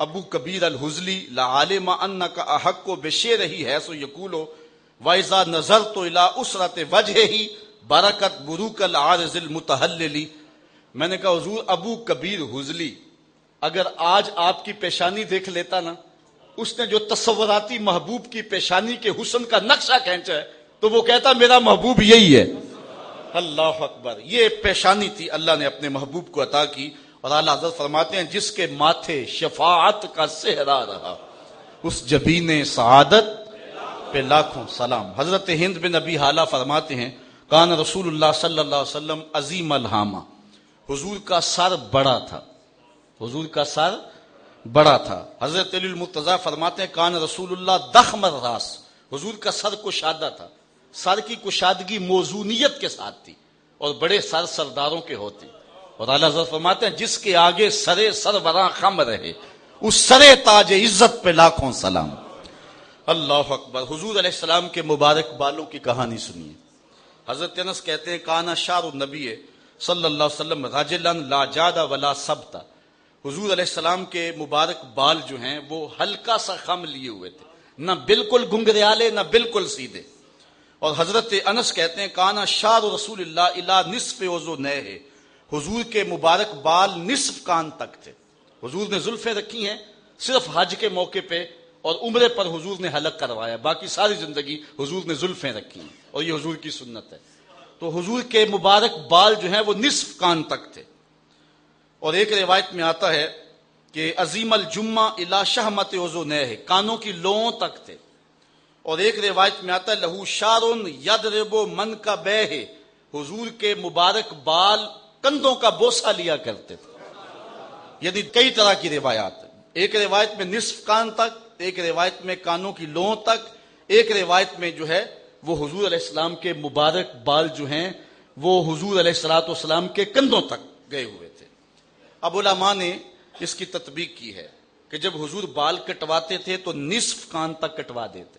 ابو کبیر الحزلی لا عالم ان کا احق کو بشے رہی ہے، سو یقولو وائزا نظر تو الا اسرت وجہ ہی برکت بروک العارض المتحللی میں نے کہا، حضور ابو کبیر حزلی اگر آج آپ کی پیشانی دیکھ لیتا نا اس نے جو تصوراتی محبوب کی پیشانی کے حسن کا نقشہ کھینچا ہے، تو وہ کہتا میرا محبوب یہی ہے۔ اللہ اکبر، یہ پیشانی تھی۔ اللہ نے اپنے محبوب کو عطا کی اور اعلیٰ حضرت فرماتے ہیں، جس کے ماتھے شفاعت کا سہرا رہا۔ اس جبین سعادت پہ لاکھوں سلام۔ حضرت ہند بن ابی حالہ فرماتے ہیں، کان رسول اللہ صلی اللہ علیہ وسلم عظیم الحامہ۔ حضور کا سر بڑا تھا۔ حضور کا سر بڑا تھا۔ حضرت علی المتضا فرماتے ہیں، کان رسول اللہ دخم الراس۔ حضور کا سر کشادہ تھا۔ سر کی کشادگی موزونیت کے ساتھ تھی اور بڑے سر سرداروں کے ہوتے۔ اور اعلیٰ حضرت فرماتے ہیں، جس کے آگے سرے سر براں خم رہے، اس سرے تاج عزت پہ لاکھوں سلام۔ اللہ اکبر۔ حضور علیہ السلام کے مبارک بالوں کی کہانی سنیے۔ حضرت انس کہتے ہیں، کانا شار النبی صلی اللہ علیہ وسلم راجلن لا جادا ولا سبتا۔ حضور علیہ السلام کے مبارک بال جو ہیں وہ ہلکا سا خم لیے ہوئے تھے۔ نہ بالکل گنگریالے، نہ بالکل سیدھے۔ اور حضرت انس کہتے ہیں، کانا شار رسول اللہ الا نصف وضو نئے ہے۔ حضور کے مبارک بال نصف کان تک تھے۔ حضور نے زلفیں رکھی ہیں صرف حج کے موقع پہ اور عمرے پر حضور نے حلق کروایا۔ باقی ساری زندگی حضور نے زلفیں رکھی ہیں۔ اور یہ حضور کی سنت ہے۔ تو حضور کے مبارک بال جو ہیں وہ نصف کان تک تھے۔ اور ایک روایت میں آتا ہے کہ عظیم الجمہ الا شہمت وضو نئے ہے، کانوں کی لووں تک تھے۔ اور ایک روایت میں آتا ہے، لہو شارن ید ربو من کا بے ہے۔ حضور کے مبارک بال کندھوں کا بوسا لیا کرتے تھے۔ یعنی کئی طرح کی روایات ایک روایت میں نصف کان تک، ایک روایت میں کانوں کی لو تک، ایک روایت میں جو ہے، وہ حضور علیہ السلام کے مبارک بال جو ہیں، وہ حضور علیہ السلاۃ والسلام کے کندھوں تک گئے ہوئے۔ اب علماء نے اس کی تطبیق کی ہے کہ جب حضور بال کٹواتے تھے تو نصف کان تک کٹوا دیتے۔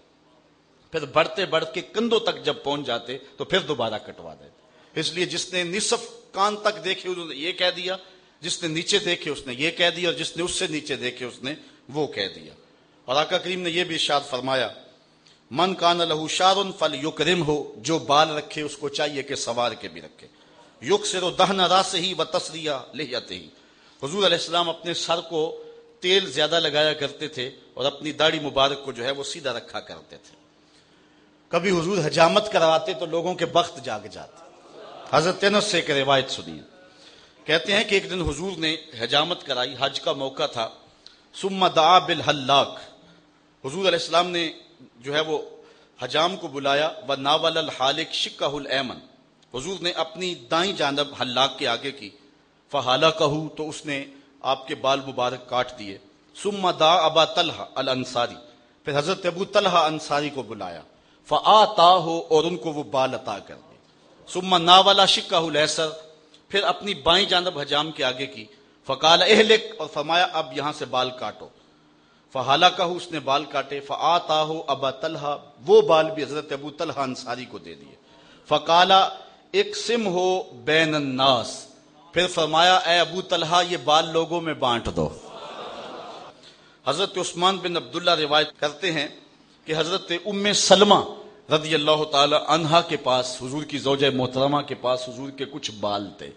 پھر بڑھتے بڑھ کے کندھوں تک جب پہنچ جاتے تو پھر دوبارہ کٹوا دیتے۔ اس لیے جس نے نصف کان تک دیکھے انہوں نے یہ کہہ دیا، جس نے نیچے دیکھے اس نے یہ کہہ دیا، اور جس نے اس سے نیچے دیکھے اس نے وہ کہہ دیا۔ اور آقا کریم نے یہ بھی ارشاد فرمایا، من کان لہو شارن فل یکرم ہو جو بال رکھے اس کو چاہیے کہ سوار کے بھی رکھے۔ یق سے رو دہن راس ہی و تسریا لہیت ہی حضور علیہ السلام اپنے سر کو تیل زیادہ لگایا کرتے تھے اور اپنی داڑھی مبارک کو جو ہے وہ سیدھا رکھا کرتے تھے۔ کبھی حضور حجامت کرواتے تو لوگوں کے بخت جاگ جاتے۔ حضرت انس سے ایک روایت سنیے۔ کہتے ہیں کہ ایک دن حضور نے حجامت کرائی، حج کا موقع تھا۔ سم دا بالحلاق۔ حضور علیہ السلام نے جو ہے وہ حجام کو بلایا۔ و ناول الحالق شکہ الامن حضور نے اپنی دائیں جانب حلاق کے آگے کی۔ فہالا کہو تو اس نے آپ کے بال مبارک کاٹ دیے۔ سم دا ابا طلحہ الانصاری پھر حضرت ابو طلحہ انصاری کو بلایا۔ فآتا ہو اور ان کو وہ بال عطا کر دے سما ناولا شکہ الحسر پھر اپنی بائیں جانب حجام کے آگے کی۔ فقال اہلک اور فرمایا، اب یہاں سے بال کاٹو۔ فہالا کہ اس نے بال کاٹے۔ فآتا ہو ابا طلحہ وہ بال بھی حضرت ابو طلحہ انصاری کو دے دیے۔ فقالا ایک سم ہو بین الناس۔ پھر فرمایا، اے ابو طلحہ، یہ بال لوگوں میں بانٹ دو۔ حضرت عثمان بن عبداللہ روایت کرتے ہیں کہ حضرت ام سلمہ رضی اللہ تعالی عنہا کے پاس، حضور کی زوجہ محترمہ کے پاس حضور کے کچھ بال تھے۔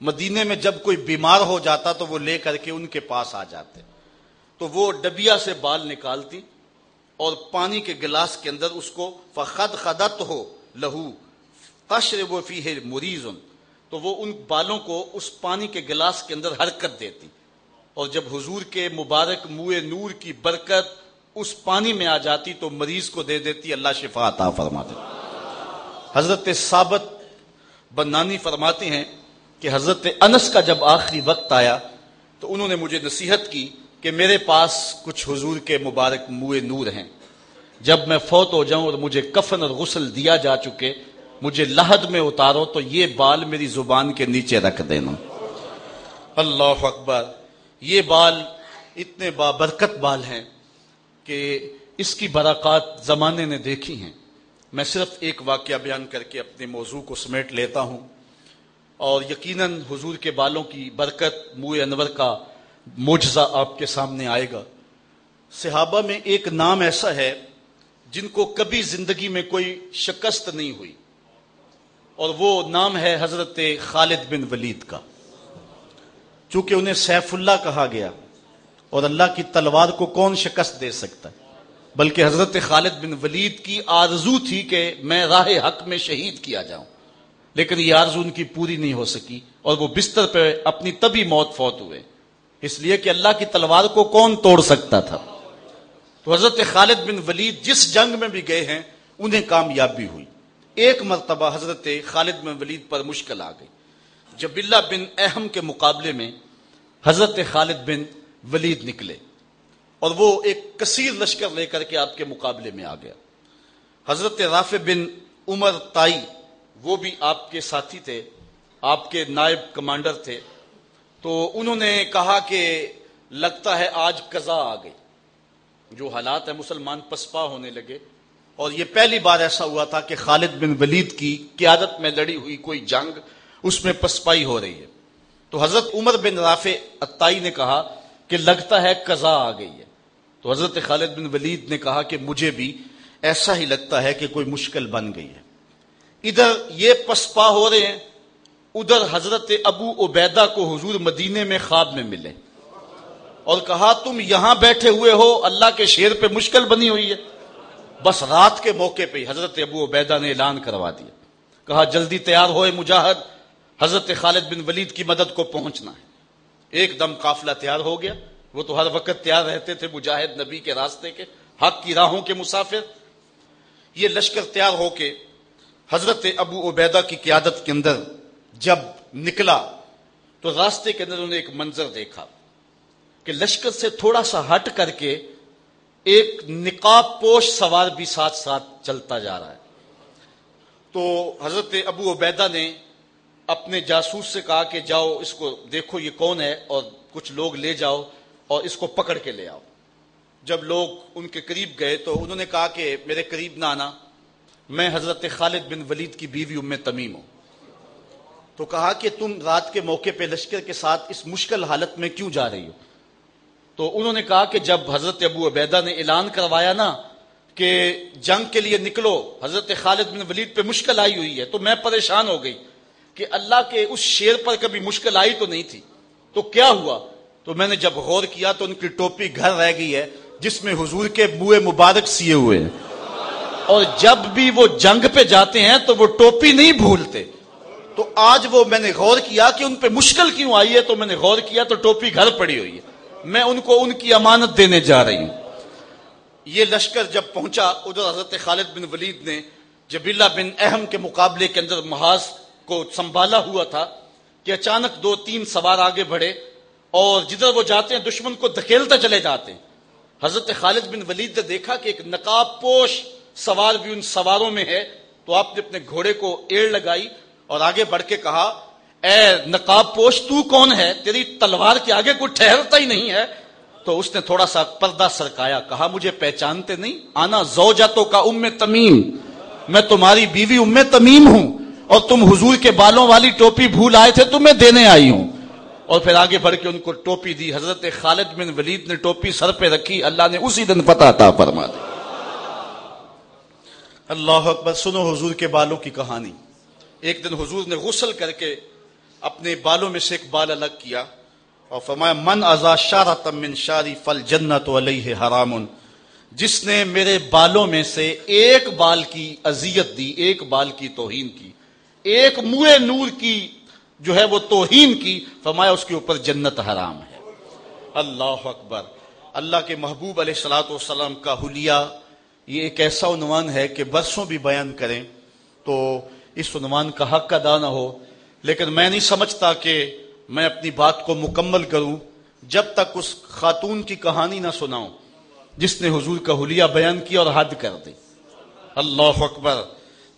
مدینے میں جب کوئی بیمار ہو جاتا تو وہ لے کر کے ان کے پاس آ جاتے۔ تو وہ ڈبیا سے بال نکالتی اور پانی کے گلاس کے اندر اس کو فخد خدت ہو لہو قشر و فی ہے مریض۔ تو وہ ان بالوں کو اس پانی کے گلاس کے اندر حرکت دیتی۔ اور جب حضور کے مبارک منہ نور کی برکت اس پانی میں آ جاتی تو مریض کو دے دیتی، اللہ شفا عطا فرما دے حضرت ثابت بنانی فرماتے ہیں کہ حضرت انس کا جب آخری وقت آیا تو انہوں نے مجھے نصیحت کی کہ میرے پاس کچھ حضور کے مبارک منہ نور ہیں۔ جب میں فوت ہو جاؤں اور مجھے کفن اور غسل دیا جا چکے مجھے لہد میں اتارو تو یہ بال میری زبان کے نیچے رکھ دینا۔ اللہ اکبر، یہ بال اتنے بابرکت بال ہیں کہ اس کی برکات زمانے نے دیکھی ہیں۔ میں صرف ایک واقعہ بیان کر کے اپنے موضوع کو سمیٹ لیتا ہوں۔ اور یقیناً حضور کے بالوں کی برکت موئے انور کا معجزہ آپ کے سامنے آئے گا۔ صحابہ میں ایک نام ایسا ہے جن کو کبھی زندگی میں کوئی شکست نہیں ہوئی۔ اور وہ نام ہے حضرت خالد بن ولید کا۔ چونکہ انہیں سیف اللہ کہا گیا اور اللہ کی تلوار کو کون شکست دے سکتا ہے؟ بلکہ حضرت خالد بن ولید کی آرزو تھی کہ میں راہ حق میں شہید کیا جاؤں، لیکن یہ آرزو ان کی پوری نہیں ہو سکی اور وہ بستر پہ اپنی تبھی موت فوت ہوئے۔ اس لیے کہ اللہ کی تلوار کو کون توڑ سکتا تھا؟ تو حضرت خالد بن ولید جس جنگ میں بھی گئے ہیں، انہیں کامیابی ہوئی۔ ایک مرتبہ حضرت خالد بن ولید پر مشکل آ گئی۔ جب اللہ بن اہم کے مقابلے میں حضرت خالد بن ولید نکلے اور وہ ایک کثیر لشکر لے کر کے آپ کے مقابلے میں آ گیا۔ حضرت رافع بن عمر تائی وہ بھی آپ کے ساتھی تھے، آپ کے نائب کمانڈر تھے۔ تو انہوں نے کہا کہ لگتا ہے آج قضا آ گئی۔ جو حالات ہیں، مسلمان پسپا ہونے لگے۔ اور یہ پہلی بار ایسا ہوا تھا کہ خالد بن ولید کی قیادت میں لڑی ہوئی کوئی جنگ اس میں پسپائی ہو رہی ہے۔ تو حضرت عمر بن رافع اتائی نے کہا کہ لگتا ہے قضا آ گئی ہے۔ تو حضرت خالد بن ولید نے کہا کہ مجھے بھی ایسا ہی لگتا ہے کہ کوئی مشکل بن گئی ہے۔ ادھر یہ پسپا ہو رہے ہیں، ادھر حضرت ابو عبیدہ کو حضور مدینے میں خواب میں ملے۔ اور کہا، تم یہاں بیٹھے ہوئے ہو، اللہ کے شیر پہ مشکل بنی ہوئی ہے۔ بس رات کے موقع پہ حضرت ابو عبیدہ نے اعلان کروا دیا۔ کہا، جلدی تیار ہوئے مجاہد، حضرت خالد بن ولید کی مدد کو پہنچنا ہے۔ ایک دم قافلہ تیار ہو گیا۔ وہ تو ہر وقت تیار رہتے تھے مجاہد نبی کے راستے کے، حق کی راہوں کے مسافر۔ یہ لشکر تیار ہو کے حضرت ابو عبیدہ کی قیادت کے اندر جب نکلا، تو راستے کے اندر انہوں نے ایک منظر دیکھا کہ لشکر سے تھوڑا سا ہٹ کر کے ایک نقاب پوش سوار بھی ساتھ ساتھ چلتا جا رہا ہے۔ تو حضرت ابو عبیدہ نے اپنے جاسوس سے کہا کہ جاؤ، اس کو دیکھو یہ کون ہے اور کچھ لوگ لے جاؤ اور اس کو پکڑ کے لے آؤ۔ جب لوگ ان کے قریب گئے تو انہوں نے کہا کہ میرے قریب نہ آنا، میں حضرت خالد بن ولید کی بیوی ام تمیم ہوں۔ تو کہا کہ تم رات کے موقع پہ لشکر کے ساتھ اس مشکل حالت میں کیوں جا رہی ہو؟ تو انہوں نے کہا کہ جب حضرت ابو عبیدہ نے اعلان کروایا نا کہ جنگ کے لیے نکلو، حضرت خالد بن ولید پہ مشکل آئی ہوئی ہے، تو میں پریشان ہو گئی کہ اللہ کے اس شیر پر کبھی مشکل آئی تو نہیں تھی۔ تو کیا ہوا؟ تو میں نے جب غور کیا تو ان کی ٹوپی گھر رہ گئی ہے، جس میں حضور کے بوئے مبارک سیے ہوئے ہیں۔ اور جب بھی وہ جنگ پہ جاتے ہیں تو وہ ٹوپی نہیں بھولتے۔ تو آج وہ میں نے غور کیا کہ ان پہ مشکل کیوں آئی ہے، تو میں نے غور کیا تو ٹوپی گھر پڑی ہوئی ہے۔ میں ان کو ان کی امانت دینے جا رہی ہوں۔ یہ لشکر جب پہنچا، ادھر حضرت خالد بن ولید نے جبیلا بن اہم کے مقابلے کے اندر محاذ کو سنبھالا ہوا تھا کہ اچانک دو تین سوار آگے بڑھے اور جدھر وہ جاتے ہیں، دشمن کو دھکیلتے چلے جاتے ہیں۔ حضرت خالد بن ولید نے دیکھا کہ ایک نقاب پوش سوار بھی ان سواروں میں ہے۔ تو آپ نے اپنے گھوڑے کو ایڑ لگائی اور آگے بڑھ کے کہا اے نقاب پوش، تو کون ہے؟ تیری تلوار کے آگے کوئی ٹھہرتا ہی نہیں ہے۔ تو اس نے تھوڑا سا پردہ سرکایا، کہا، مجھے پہچانتے نہیں۔ آنا زو جاتوں کا ام تمیم۔ میں تمہاری بیوی ام تمیم ہوں، اور تم حضور کے بالوں والی ٹوپی بھول آئے تھے تمہیں دینے آئی ہوں۔ اور پھر آگے بڑھ کے ان کو ٹوپی دی۔ حضرت خالد بن ولید نے ٹوپی سر پہ رکھی۔ اللہ نے اسی دن پتا تھا فرما دی۔ اللہ اکبر، سنو حضور کے بالوں کی کہانی۔ ایک دن حضور نے غسل کر کے اپنے بالوں میں سے ایک بال الگ کیا اور فرمایا، من ازا شارہ من شاری فل جنت علیہ حرام. جس نے میرے بالوں میں سے ایک بال کی اذیت دی، ایک بال کی توہین کی، ایک منہ نور کی جو ہے وہ توہین کی، فرمایا، اس کے اوپر جنت حرام ہے. اللہ اکبر۔ اللہ کے محبوب علیہ السلاۃ والسلام کا حلیہ یہ ایک ایسا عنوان ہے کہ برسوں بھی بیان کریں تو اس عنوان کا حق ادا نہ ہو۔ لیکن میں نہیں سمجھتا کہ میں اپنی بات کو مکمل کروں جب تک اس خاتون کی کہانی نہ سناؤں جس نے حضور کا حلیہ بیان کیا اور حد کر دی۔ اللہ اکبر۔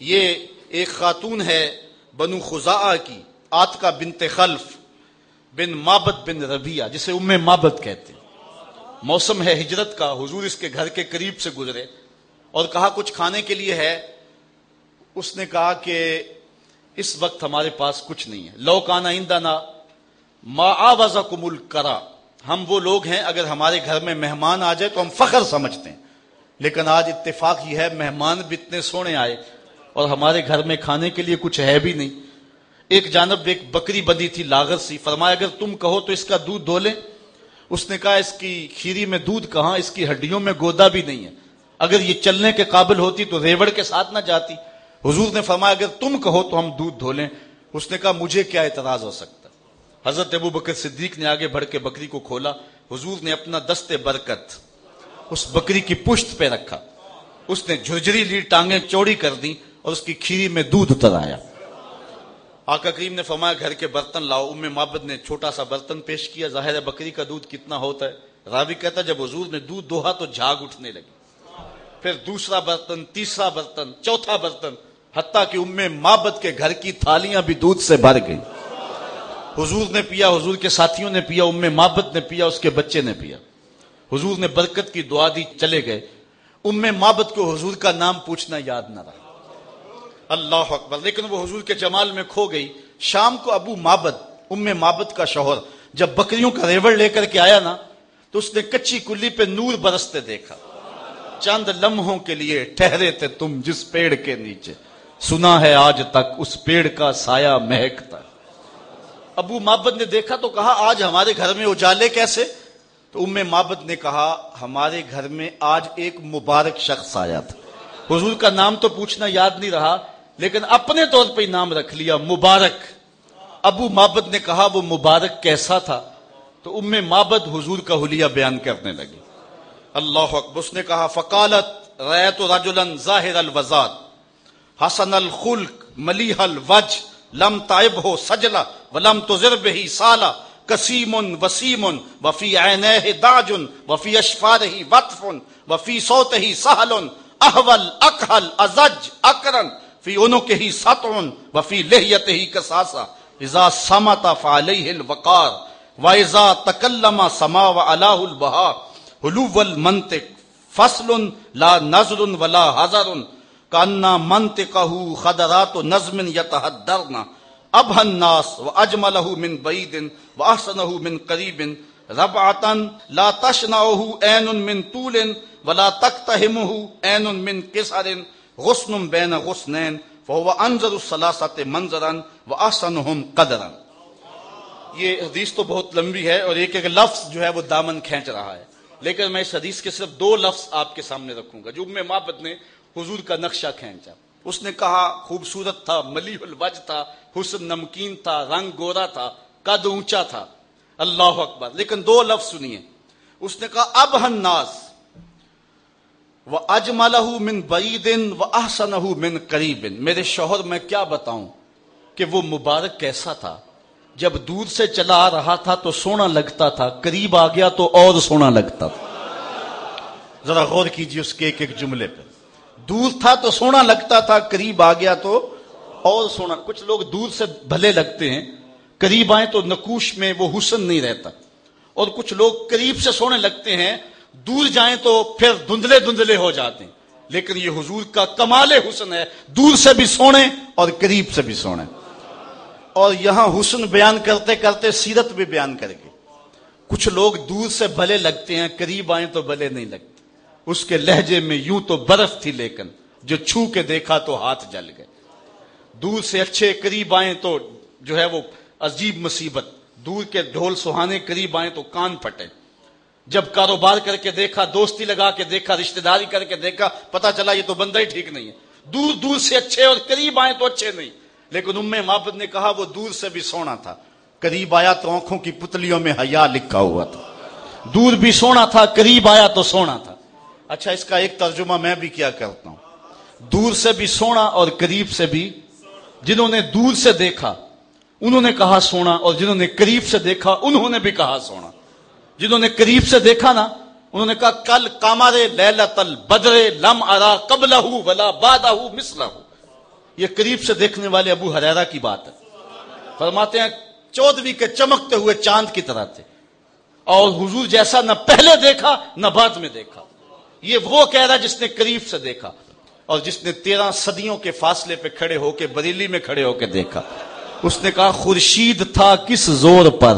یہ ایک خاتون ہے بنو خزا کی آت کا بنت خلف بن مابت بن ربیہ جسے ام مابت کہتے موسم ہے ہجرت کا، حضور اس کے گھر کے قریب سے گزرے۔ اور کہا، کچھ کھانے کے لیے ہے۔ اس نے کہا کہ اس وقت ہمارے پاس کچھ نہیں ہے۔ لو کانا ایندانا ما آواز کمل کرا ہم وہ لوگ ہیں، اگر ہمارے گھر میں مہمان آ جائے تو ہم فخر سمجھتے ہیں۔ لیکن آج اتفاق یہ ہے، مہمان بھی اتنے سونے آئے اور ہمارے گھر میں کھانے کے لیے کچھ ہے بھی نہیں۔ ایک جانب ایک بکری بندی تھی، لاغر سی۔ فرمایا، اگر تم کہو تو اس کا دودھ دھو لیں۔ اس نے کہا، اس کی کھیری میں دودھ کہاں؟ اس کی ہڈیوں میں گودا بھی نہیں ہے۔ اگر یہ چلنے کے قابل ہوتی تو ریوڑ کے ساتھ نہ جاتی۔ حضور نے فرمایا، اگر تم کہو تو ہم دودھ دھو لیں. اس نے کہا، مجھے کیا اعتراض ہو سکتا؟ حضرت ابو بکر صدیق نے آگے بڑھ کے بکری کو کھولا۔ حضور نے اپنا دست برکت اس بکری کی پشت پہ رکھا۔ اس نے جھرجری لی، ٹانگیں چوڑی کر دی اور اس کی کھیری میں دودھ اتر آیا آقا کریم نے فرمایا، گھر کے برتن لاؤ۔ ام مابد نے چھوٹا سا برتن پیش کیا۔ ظاہر ہے بکری کا دودھ کتنا ہوتا ہے۔ راوی کہتا، جب حضور نے دودھ دوہا تو جھاگ اٹھنے لگی۔ پھر دوسرا برتن، تیسرا برتن، چوتھا برتن حتیٰ کہ ام مابد کے گھر کی تھالیاں بھی دودھ سے بھر گئی۔ حضور نے پیا، حضور کے ساتھیوں نے پیا، ام مابد نے پیا، اس کے بچے نے پیا۔ حضور نے برکت کی دعا دی، چلے گئے۔ ام مابد کو حضور کا نام پوچھنا یاد نہ رہا۔ اللہ اکبر۔ لیکن وہ حضور کے جمال میں کھو گئی۔ شام کو ابو مابد ام مابد کا شوہر، جب بکریوں کا ریوڑ لے کر کے آیا نا، تو اس نے کچی کلی پہ نور برستے دیکھا۔ چند لمحوں کے لیے ٹھہرے تھے تم جس پیڑ کے نیچے۔ سنا ہے آج تک اس پیڑ کا سایہ مہکتا۔ ابو مابد نے دیکھا تو کہا، آج ہمارے گھر میں اجالے کیسے؟ تو ام مابد نے کہا، ہمارے گھر میں آج ایک مبارک شخص آیا تھا۔ حضور کا نام تو پوچھنا یاد نہیں رہا، لیکن اپنے طور پہ نام رکھ لیا، مبارک۔ ابو مابد نے کہا، وہ مبارک کیسا تھا؟ تو ام مابد حضور کا حلیہ بیان کرنے لگی اللہ اکبر، اس نے کہا، فقالت ریت رجلن ظاہر الوزاد حسن الخلق ملیح الوج لم تائب ہو سجلا ولم تزر به سالا کسیم وسیم وفی عینہ داج وفی اشفارہ وطف وفی صوتہ سہل احول اکحل ازج اکرن فی انکہ سطعن وفی لہیتہ کساسا اذا سمت فعلیہ الوقار وَإِذَا تَكَلَّمَ سَمَا وَعَلَاهُ الْبَهَا حلو المنطق فصل لا نظر ولا حضر کانا منت منطقه خدرات و نظم يتحدرنا ابہ الناس واجمله من بعید واحسنه من قریب، ربعتا لا تشنعه عین من طول ولا تقتهمه عین من قصر غصن بین غصنین فهو انظر الثلاثه منظرا واحسنهم قدرا۔ یہ حدیث تو بہت لمبی ہے اور ایک ایک لفظ جو ہے وہ دامن کھینچ رہا ہے۔ لیکن میں اس حدیث کے صرف دو لفظ آپ کے سامنے رکھوں گا، جو ام محبت نے حضور کا نقشہ کھینچا۔ اس نے کہا، خوبصورت تھا ملی الوج تھا، حسن نمکین تھا، رنگ گورا تھا، قد اونچا تھا۔ اللہ اکبر۔ لیکن دو لفظ سنیے۔ اس نے کہا، اب ہناس وہ اجمل من بعید و احسن من قریب۔ میرے شوہر، میں کیا بتاؤں کہ وہ مبارک کیسا تھا۔ جب دور سے چلا آ رہا تھا تو سونا لگتا تھا، قریب آ گیا تو اور سونا لگتا تھا۔ ذرا غور کیجیے اس کے ایک ایک جملے پہ دور تھا تو سونا لگتا تھا، قریب آ گیا تو اور سونا۔ کچھ لوگ دور سے بھلے لگتے ہیں، قریب آئے تو نکوش میں وہ حسن نہیں رہتا۔ اور کچھ لوگ قریب سے سونے لگتے ہیں، دور جائیں تو پھر دھندلے دھندلے ہو جاتے ہیں۔ لیکن یہ حضور کا کمال حسن ہے، دور سے بھی سونے اور قریب سے بھی سونے۔ اور یہاں حسن بیان کرتے کرتے سیرت بھی بیان کرے گی۔ کچھ لوگ دور سے بھلے لگتے ہیں، قریب آئیں تو بھلے نہیں لگتے۔ اس کے لہجے میں یوں تو برف تھی لیکن، جو چھو کے دیکھا تو ہاتھ جل گئے۔ دور سے اچھے قریب آئیں تو جو ہے وہ عجیب مصیبت۔ دور کے ڈھول سہانے قریب آئیں تو کان پھٹے۔ جب کاروبار کر کے دیکھا، دوستی لگا کے دیکھا، رشتہ داری کر کے دیکھا پتا چلا یہ تو بندہ ہی ٹھیک نہیں ہے۔ دور دور سے اچھے اور قریب آئیں تو اچھے نہیں۔ لیکن ام محبت نے کہا، وہ دور سے بھی سونا تھا۔ قریب آیا تو آنکھوں کی پتلیوں میں حیا لکھا ہوا تھا۔ دور بھی سونا تھا، قریب آیا تو سونا تھا۔ اچھا اس کا ایک ترجمہ میں بھی کیا کرتا ہوں۔ دور سے بھی سونا اور قریب سے بھی جنہوں نے دور سے دیکھا، انہوں نے کہا سونا، اور جنہوں نے قریب سے دیکھا، انہوں نے بھی کہا سونا۔ جنہوں نے قریب سے دیکھا نا، انہوں نے کہا، کل کامارے لیلت البدرے لم ارا قبلہ ولا بادہ مسلہ یہ قریب سے دیکھنے والے ابو حریرا کی بات ہے۔ فرماتے ہیں چودوی کے چمکتے ہوئے چاند کی طرح تھے۔ اور حضور جیسا نہ پہلے دیکھا، نہ بعد میں دیکھا۔ یہ وہ کہہ رہا جس نے قریب سے دیکھا اور جس نے تیرہ صدیوں کے فاصلے پہ کھڑے ہو کے بریلی میں کھڑے ہو کے دیکھا۔ اس نے کہا، خورشید تھا کس زور پر؟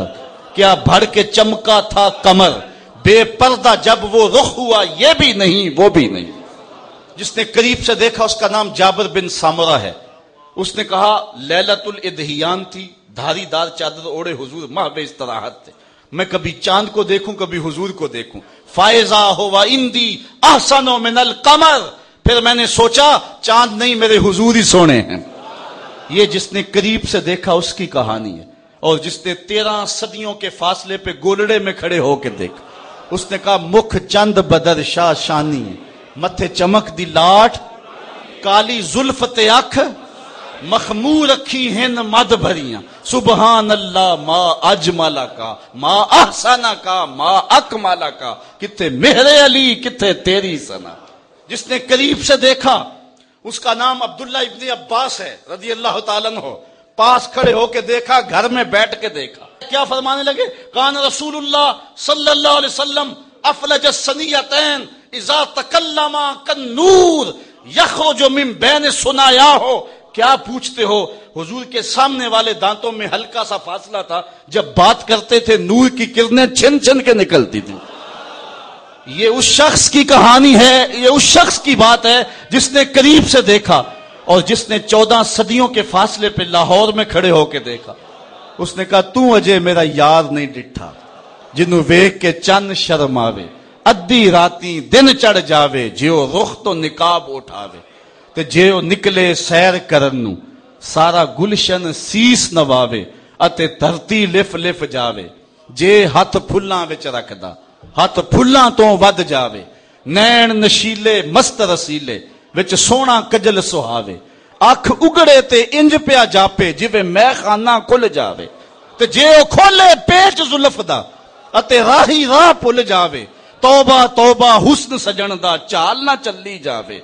کیا بھڑ کے چمکا تھا کمر؟ بے پردہ جب وہ رخ ہوا، یہ بھی نہیں، وہ بھی نہیں۔ جس نے قریب سے دیکھا، اس کا نام جابر بن سامرا ہے۔ اس نے کہا للت الدہیان تھی دھاری دار چادر اوڑے حضور ماہ بے استراحت تھے۔ میں کبھی چاند کو دیکھوں، کبھی حضور کو دیکھوں۔ فائزہ ہوا اندی احسن من القمر۔ پھر میں نے سوچا، چاند نہیں، میرے حضور ہی سونے ہیں۔ یہ جس نے قریب سے دیکھا، اس کی کہانی ہے۔ اور جس نے تیرہ صدیوں کے فاصلے پہ گولڑے میں کھڑے ہو کے دیکھا۔ اس نے کہا، مکھ چند بدر شاہ شانی متھے چمک دی لاٹ، کالی زلفت اکھ۔ مخمور رکھی ہن مد بھریاں۔ سبحان اللہ ما اجمالا کا، ما احسانہ کا، ما اکمالا کا۔ کتے مہر علی، کتے تیری سنا جس نے قریب سے دیکھا، اس کا نام عبداللہ ابن عباس ہے، رضی اللہ تعالیٰ ہو پاس کھڑے ہو کے دیکھا، گھر میں بیٹھ کے دیکھا۔ کیا فرمانے لگے؟ کان رسول اللہ صلی اللہ علیہ وسلم افلج السنیتین اذا تکلما کن نور یخرج من بین سنایا ہو کیا پوچھتے ہو؟ حضور کے سامنے والے دانتوں میں ہلکا سا فاصلہ تھا۔ جب بات کرتے تھے، نور کی کرنیں چھن چھن کے نکلتی تھی یہ اس شخص کی کہانی ہے، یہ اس شخص کی بات ہے جس نے قریب سے دیکھا اور جس نے چودہ صدیوں کے فاصلے پہ لاہور میں کھڑے ہو کے دیکھا۔ اس نے کہا، تو اجے میرا یار نہیں ڈٹھا جنو ویک کے چند شرم آوے ادی راتی دن چڑھ جاوے جیو رخ تو نکاب اٹھاوے۔ تے جیو نکلے سیر کرن نو، سارا گلشن سیس نواوے اتے دھرتی لف لف جاوے۔ جے ہاتھ پھلاں وچ رکھدا ہاتھ پھلاں تو ود جاوے۔ نین نشیلے، مست رسیلے وچ سونا کجل سہاوے۔ اکھ اگڑے تے انج پیا جاپے جویں میں خانہ کھل جاوے۔ تے جے او کھولے پیٹ زلف دا اتے راہی راہ پل جاوے۔ توبہ توبہ، حسن سجن دا چال نہ چلی جاوے۔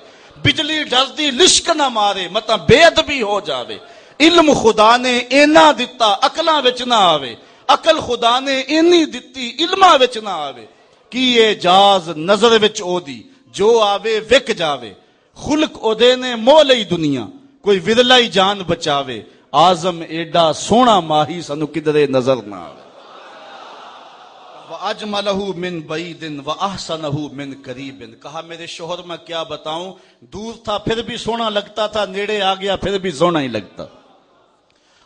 بجلی ڈردی، لشک نہ مارے مطلب متا بے ادبی ہو جاوے۔ علم خدا نے اینا دتا اکلاں وچ نہ آوے۔ عقل خدا نے اینی دتی علما وچ نہ آوے۔ کی اے جاز نظر وچ او دی جو آوے وک جاوے۔ خلق او دے نے مولئی دنیا، کوئی ودلائی جان بچاوے۔ آزم ایڈا سونا ماہی سنو کدرے نظر نہ آوے۔ اجملہ من بعید و احسنہ من قریب کہا، میرے شوہر، میں کیا بتاؤں؟ دور تھا، پھر بھی سونا لگتا تھا، نیڑے آ گیا، پھر بھی سونا ہی لگتا۔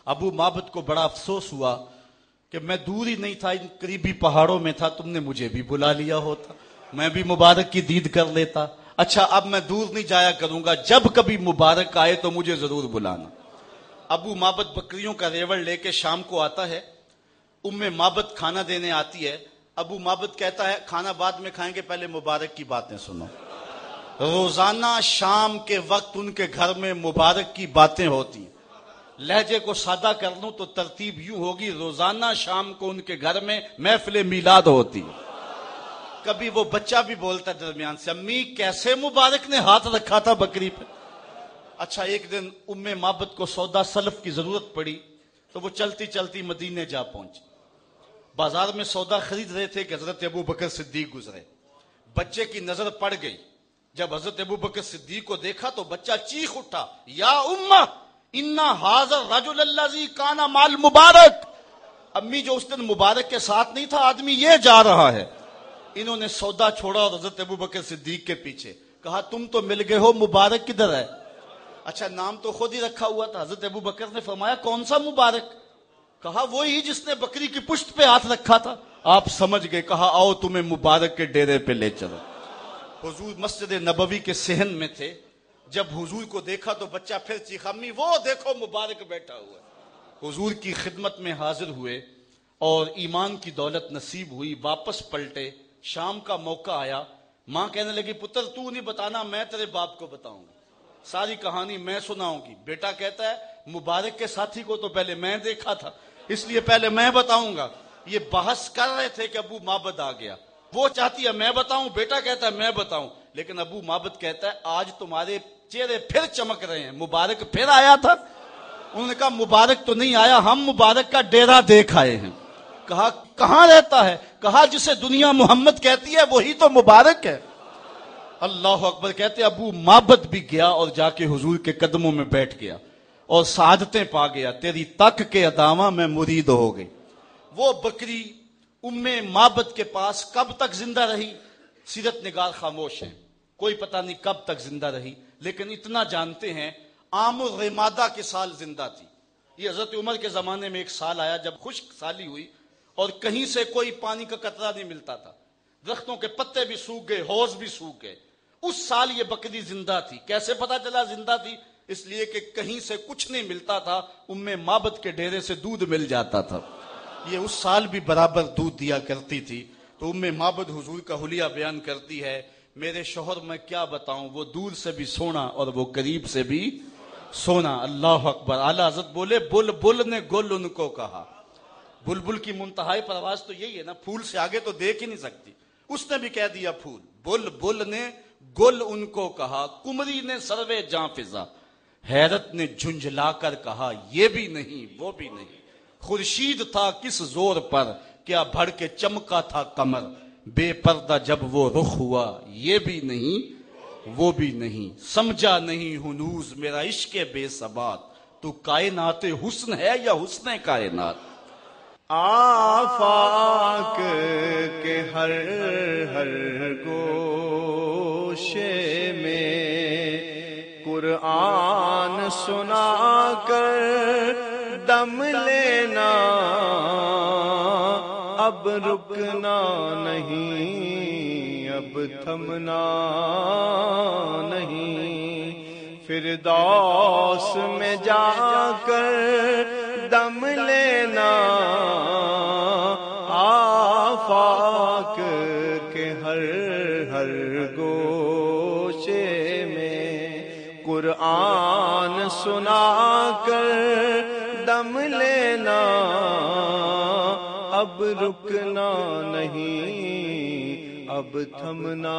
ابو مابت کو بڑا افسوس ہوا کہ میں دور ہی نہیں تھا، ان قریبی پہاڑوں میں تھا، تم نے مجھے بھی بلا لیا ہوتا، میں بھی مبارک کی دید کر لیتا۔ اچھا اب میں دور نہیں جایا کروں گا، جب کبھی مبارک آئے تو مجھے ضرور بلانا۔ ابو مابت بکریوں کا ریوڑ لے کے شام کو آتا ہے، ام مابت کھانا دینے آتی ہے۔ ابو مابت کہتا ہے، کھانا بعد میں کھائیں گے، پہلے مبارک کی باتیں سنو۔ روزانہ شام کے وقت ان کے گھر میں مبارک کی باتیں ہوتی۔ لہجے کو سادہ کر لوں تو ترتیب یوں ہوگی، روزانہ شام کو ان کے گھر میں محفل میلاد ہوتی۔ کبھی وہ بچہ بھی بولتا درمیان سے، امی کیسے مبارک نے ہاتھ رکھا تھا بکری پہ؟ اچھا ایک دن ام مابت کو سودا سلف کی ضرورت پڑی تو وہ چلتی چلتی مدینے جا پہنچی۔ بازار میں سودا خرید رہے تھے کہ حضرت ابو بکر صدیق گزرے۔ بچے کی نظر پڑ گئی۔ جب حضرت ابو بکر صدیق کو دیکھا تو بچہ چیخ اٹھا، یا اما انا حاضر رجل اللہ زی کانا مال مبارک امی جو اس دن مبارک کے ساتھ نہیں تھا، آدمی یہ جا رہا ہے۔ انہوں نے سودا چھوڑا اور حضرت ابو بکر صدیق کے پیچھے کہا، تم تو مل گئے ہو، مبارک کدھر ہے؟ اچھا نام تو خود ہی رکھا ہوا تھا۔ حضرت ابو بکر نے فرمایا، کون سا مبارک؟ کہا وہی جس نے بکری کی پشت پہ ہاتھ رکھا تھا۔ آپ سمجھ گئے، کہا آؤ تمہیں مبارک کے ڈیرے پہ لے چلو۔ حضور مسجد نبوی کے سہن میں تھے۔ جب حضور کو دیکھا تو بچہ پھر چیخا، امی، وہ دیکھو، مبارک بیٹھا ہوا حضور کی خدمت میں حاضر ہوئے اور ایمان کی دولت نصیب ہوئی، واپس پلٹے۔ شام کا موقع آیا۔ ماں کہنے لگی، پتر، تو نہیں بتانا، میں تیرے باپ کو بتاؤں۔ گا ساری کہانی میں سناؤں گی۔ بیٹا کہتا ہے، مبارک کے ساتھی کو تو پہلے میں دیکھا تھا۔ اس لیے پہلے میں بتاؤں گا، یہ بحث کر رہے تھے کہ ابو مابد آ گیا۔ وہ چاہتی ہے میں بتاؤں، بیٹا کہتا ہے میں بتاؤں، لیکن ابو مابد کہتا ہے آج تمہارے چہرے پھر چمک رہے ہیں۔ مبارک پھر آیا تھا؟ انہوں نے کہا، مبارک تو نہیں آیا، ہم مبارک کا ڈیرا دیکھ آئے ہیں۔ کہا، کہاں رہتا ہے؟ کہا، جسے دنیا محمد کہتی ہے، وہی تو مبارک ہے۔ اللہ اکبر کہتے ابو مابد بھی گیا اور جا کے حضور کے قدموں میں بیٹھ گیا۔ اور سعادتیں پا گیا، تیری تک کے اداما میں مرید ہو گئی۔ وہ بکری ام مابد کے پاس کب تک زندہ رہی؟ سیرت نگار خاموش ہیں۔ کوئی پتہ نہیں کب تک زندہ رہی، لیکن اتنا جانتے ہیں عام الرمادہ کے سال زندہ تھی۔ یہ حضرت عمر کے زمانے میں ایک سال آیا جب خشک سالی ہوئی اور کہیں سے کوئی پانی کا قطرہ نہیں ملتا تھا۔ درختوں کے پتے بھی سوکھ گئے ہوز بھی سوکھ گئے اس سال یہ بکری زندہ تھی۔ کیسے پتا چلا زندہ تھی؟ اس لیے کہ کہیں سے کچھ نہیں ملتا تھا ام مابت کے ڈیرے سے دودھ مل جاتا تھا۔ یہ اس سال بھی برابر دودھ دیا کرتی تھی۔ تو ام مابد حضور کا حلیہ بیان کرتی ہے، میرے شوہر میں کیا بتاؤں، وہ دور سے بھی سونا اور وہ قریب سے بھی سونا۔ اللہ اکبر۔ اعلی حضرت بولے، بل بل نے گل ان کو کہا۔ بل بل کی منتہائی پرواز تو یہی ہے نا، پھول سے آگے تو دیکھ ہی نہیں سکتی۔ اس نے بھی کہہ دیا پھول۔ بل بل نے گل ان کو کہا۔ کمری نے سروے جاں فضا۔ حیرت نے جھنجلا کر کہا، یہ بھی نہیں، وہ بھی نہیں۔ خورشید تھا کس زور پر، کیا بھڑ کے چمکا تھا کمر۔ بے پردہ جب وہ رخ ہوا، یہ بھی نہیں، وہ بھی نہیں۔ سمجھا نہیں ہنوز میرا عشق بے ثبات۔ تو کائنات حسن ہے یا حسن کائنات؟ آفاق کے ہر ہر گوشے میں قرآن سنا کر دم لینا۔ اب رکنا نہیں، اب تھمنا نہیں۔ پھر دوس میں جا کر دم لینا۔ سنا کر دم لینا اب رکنا نہیں اب تھمنا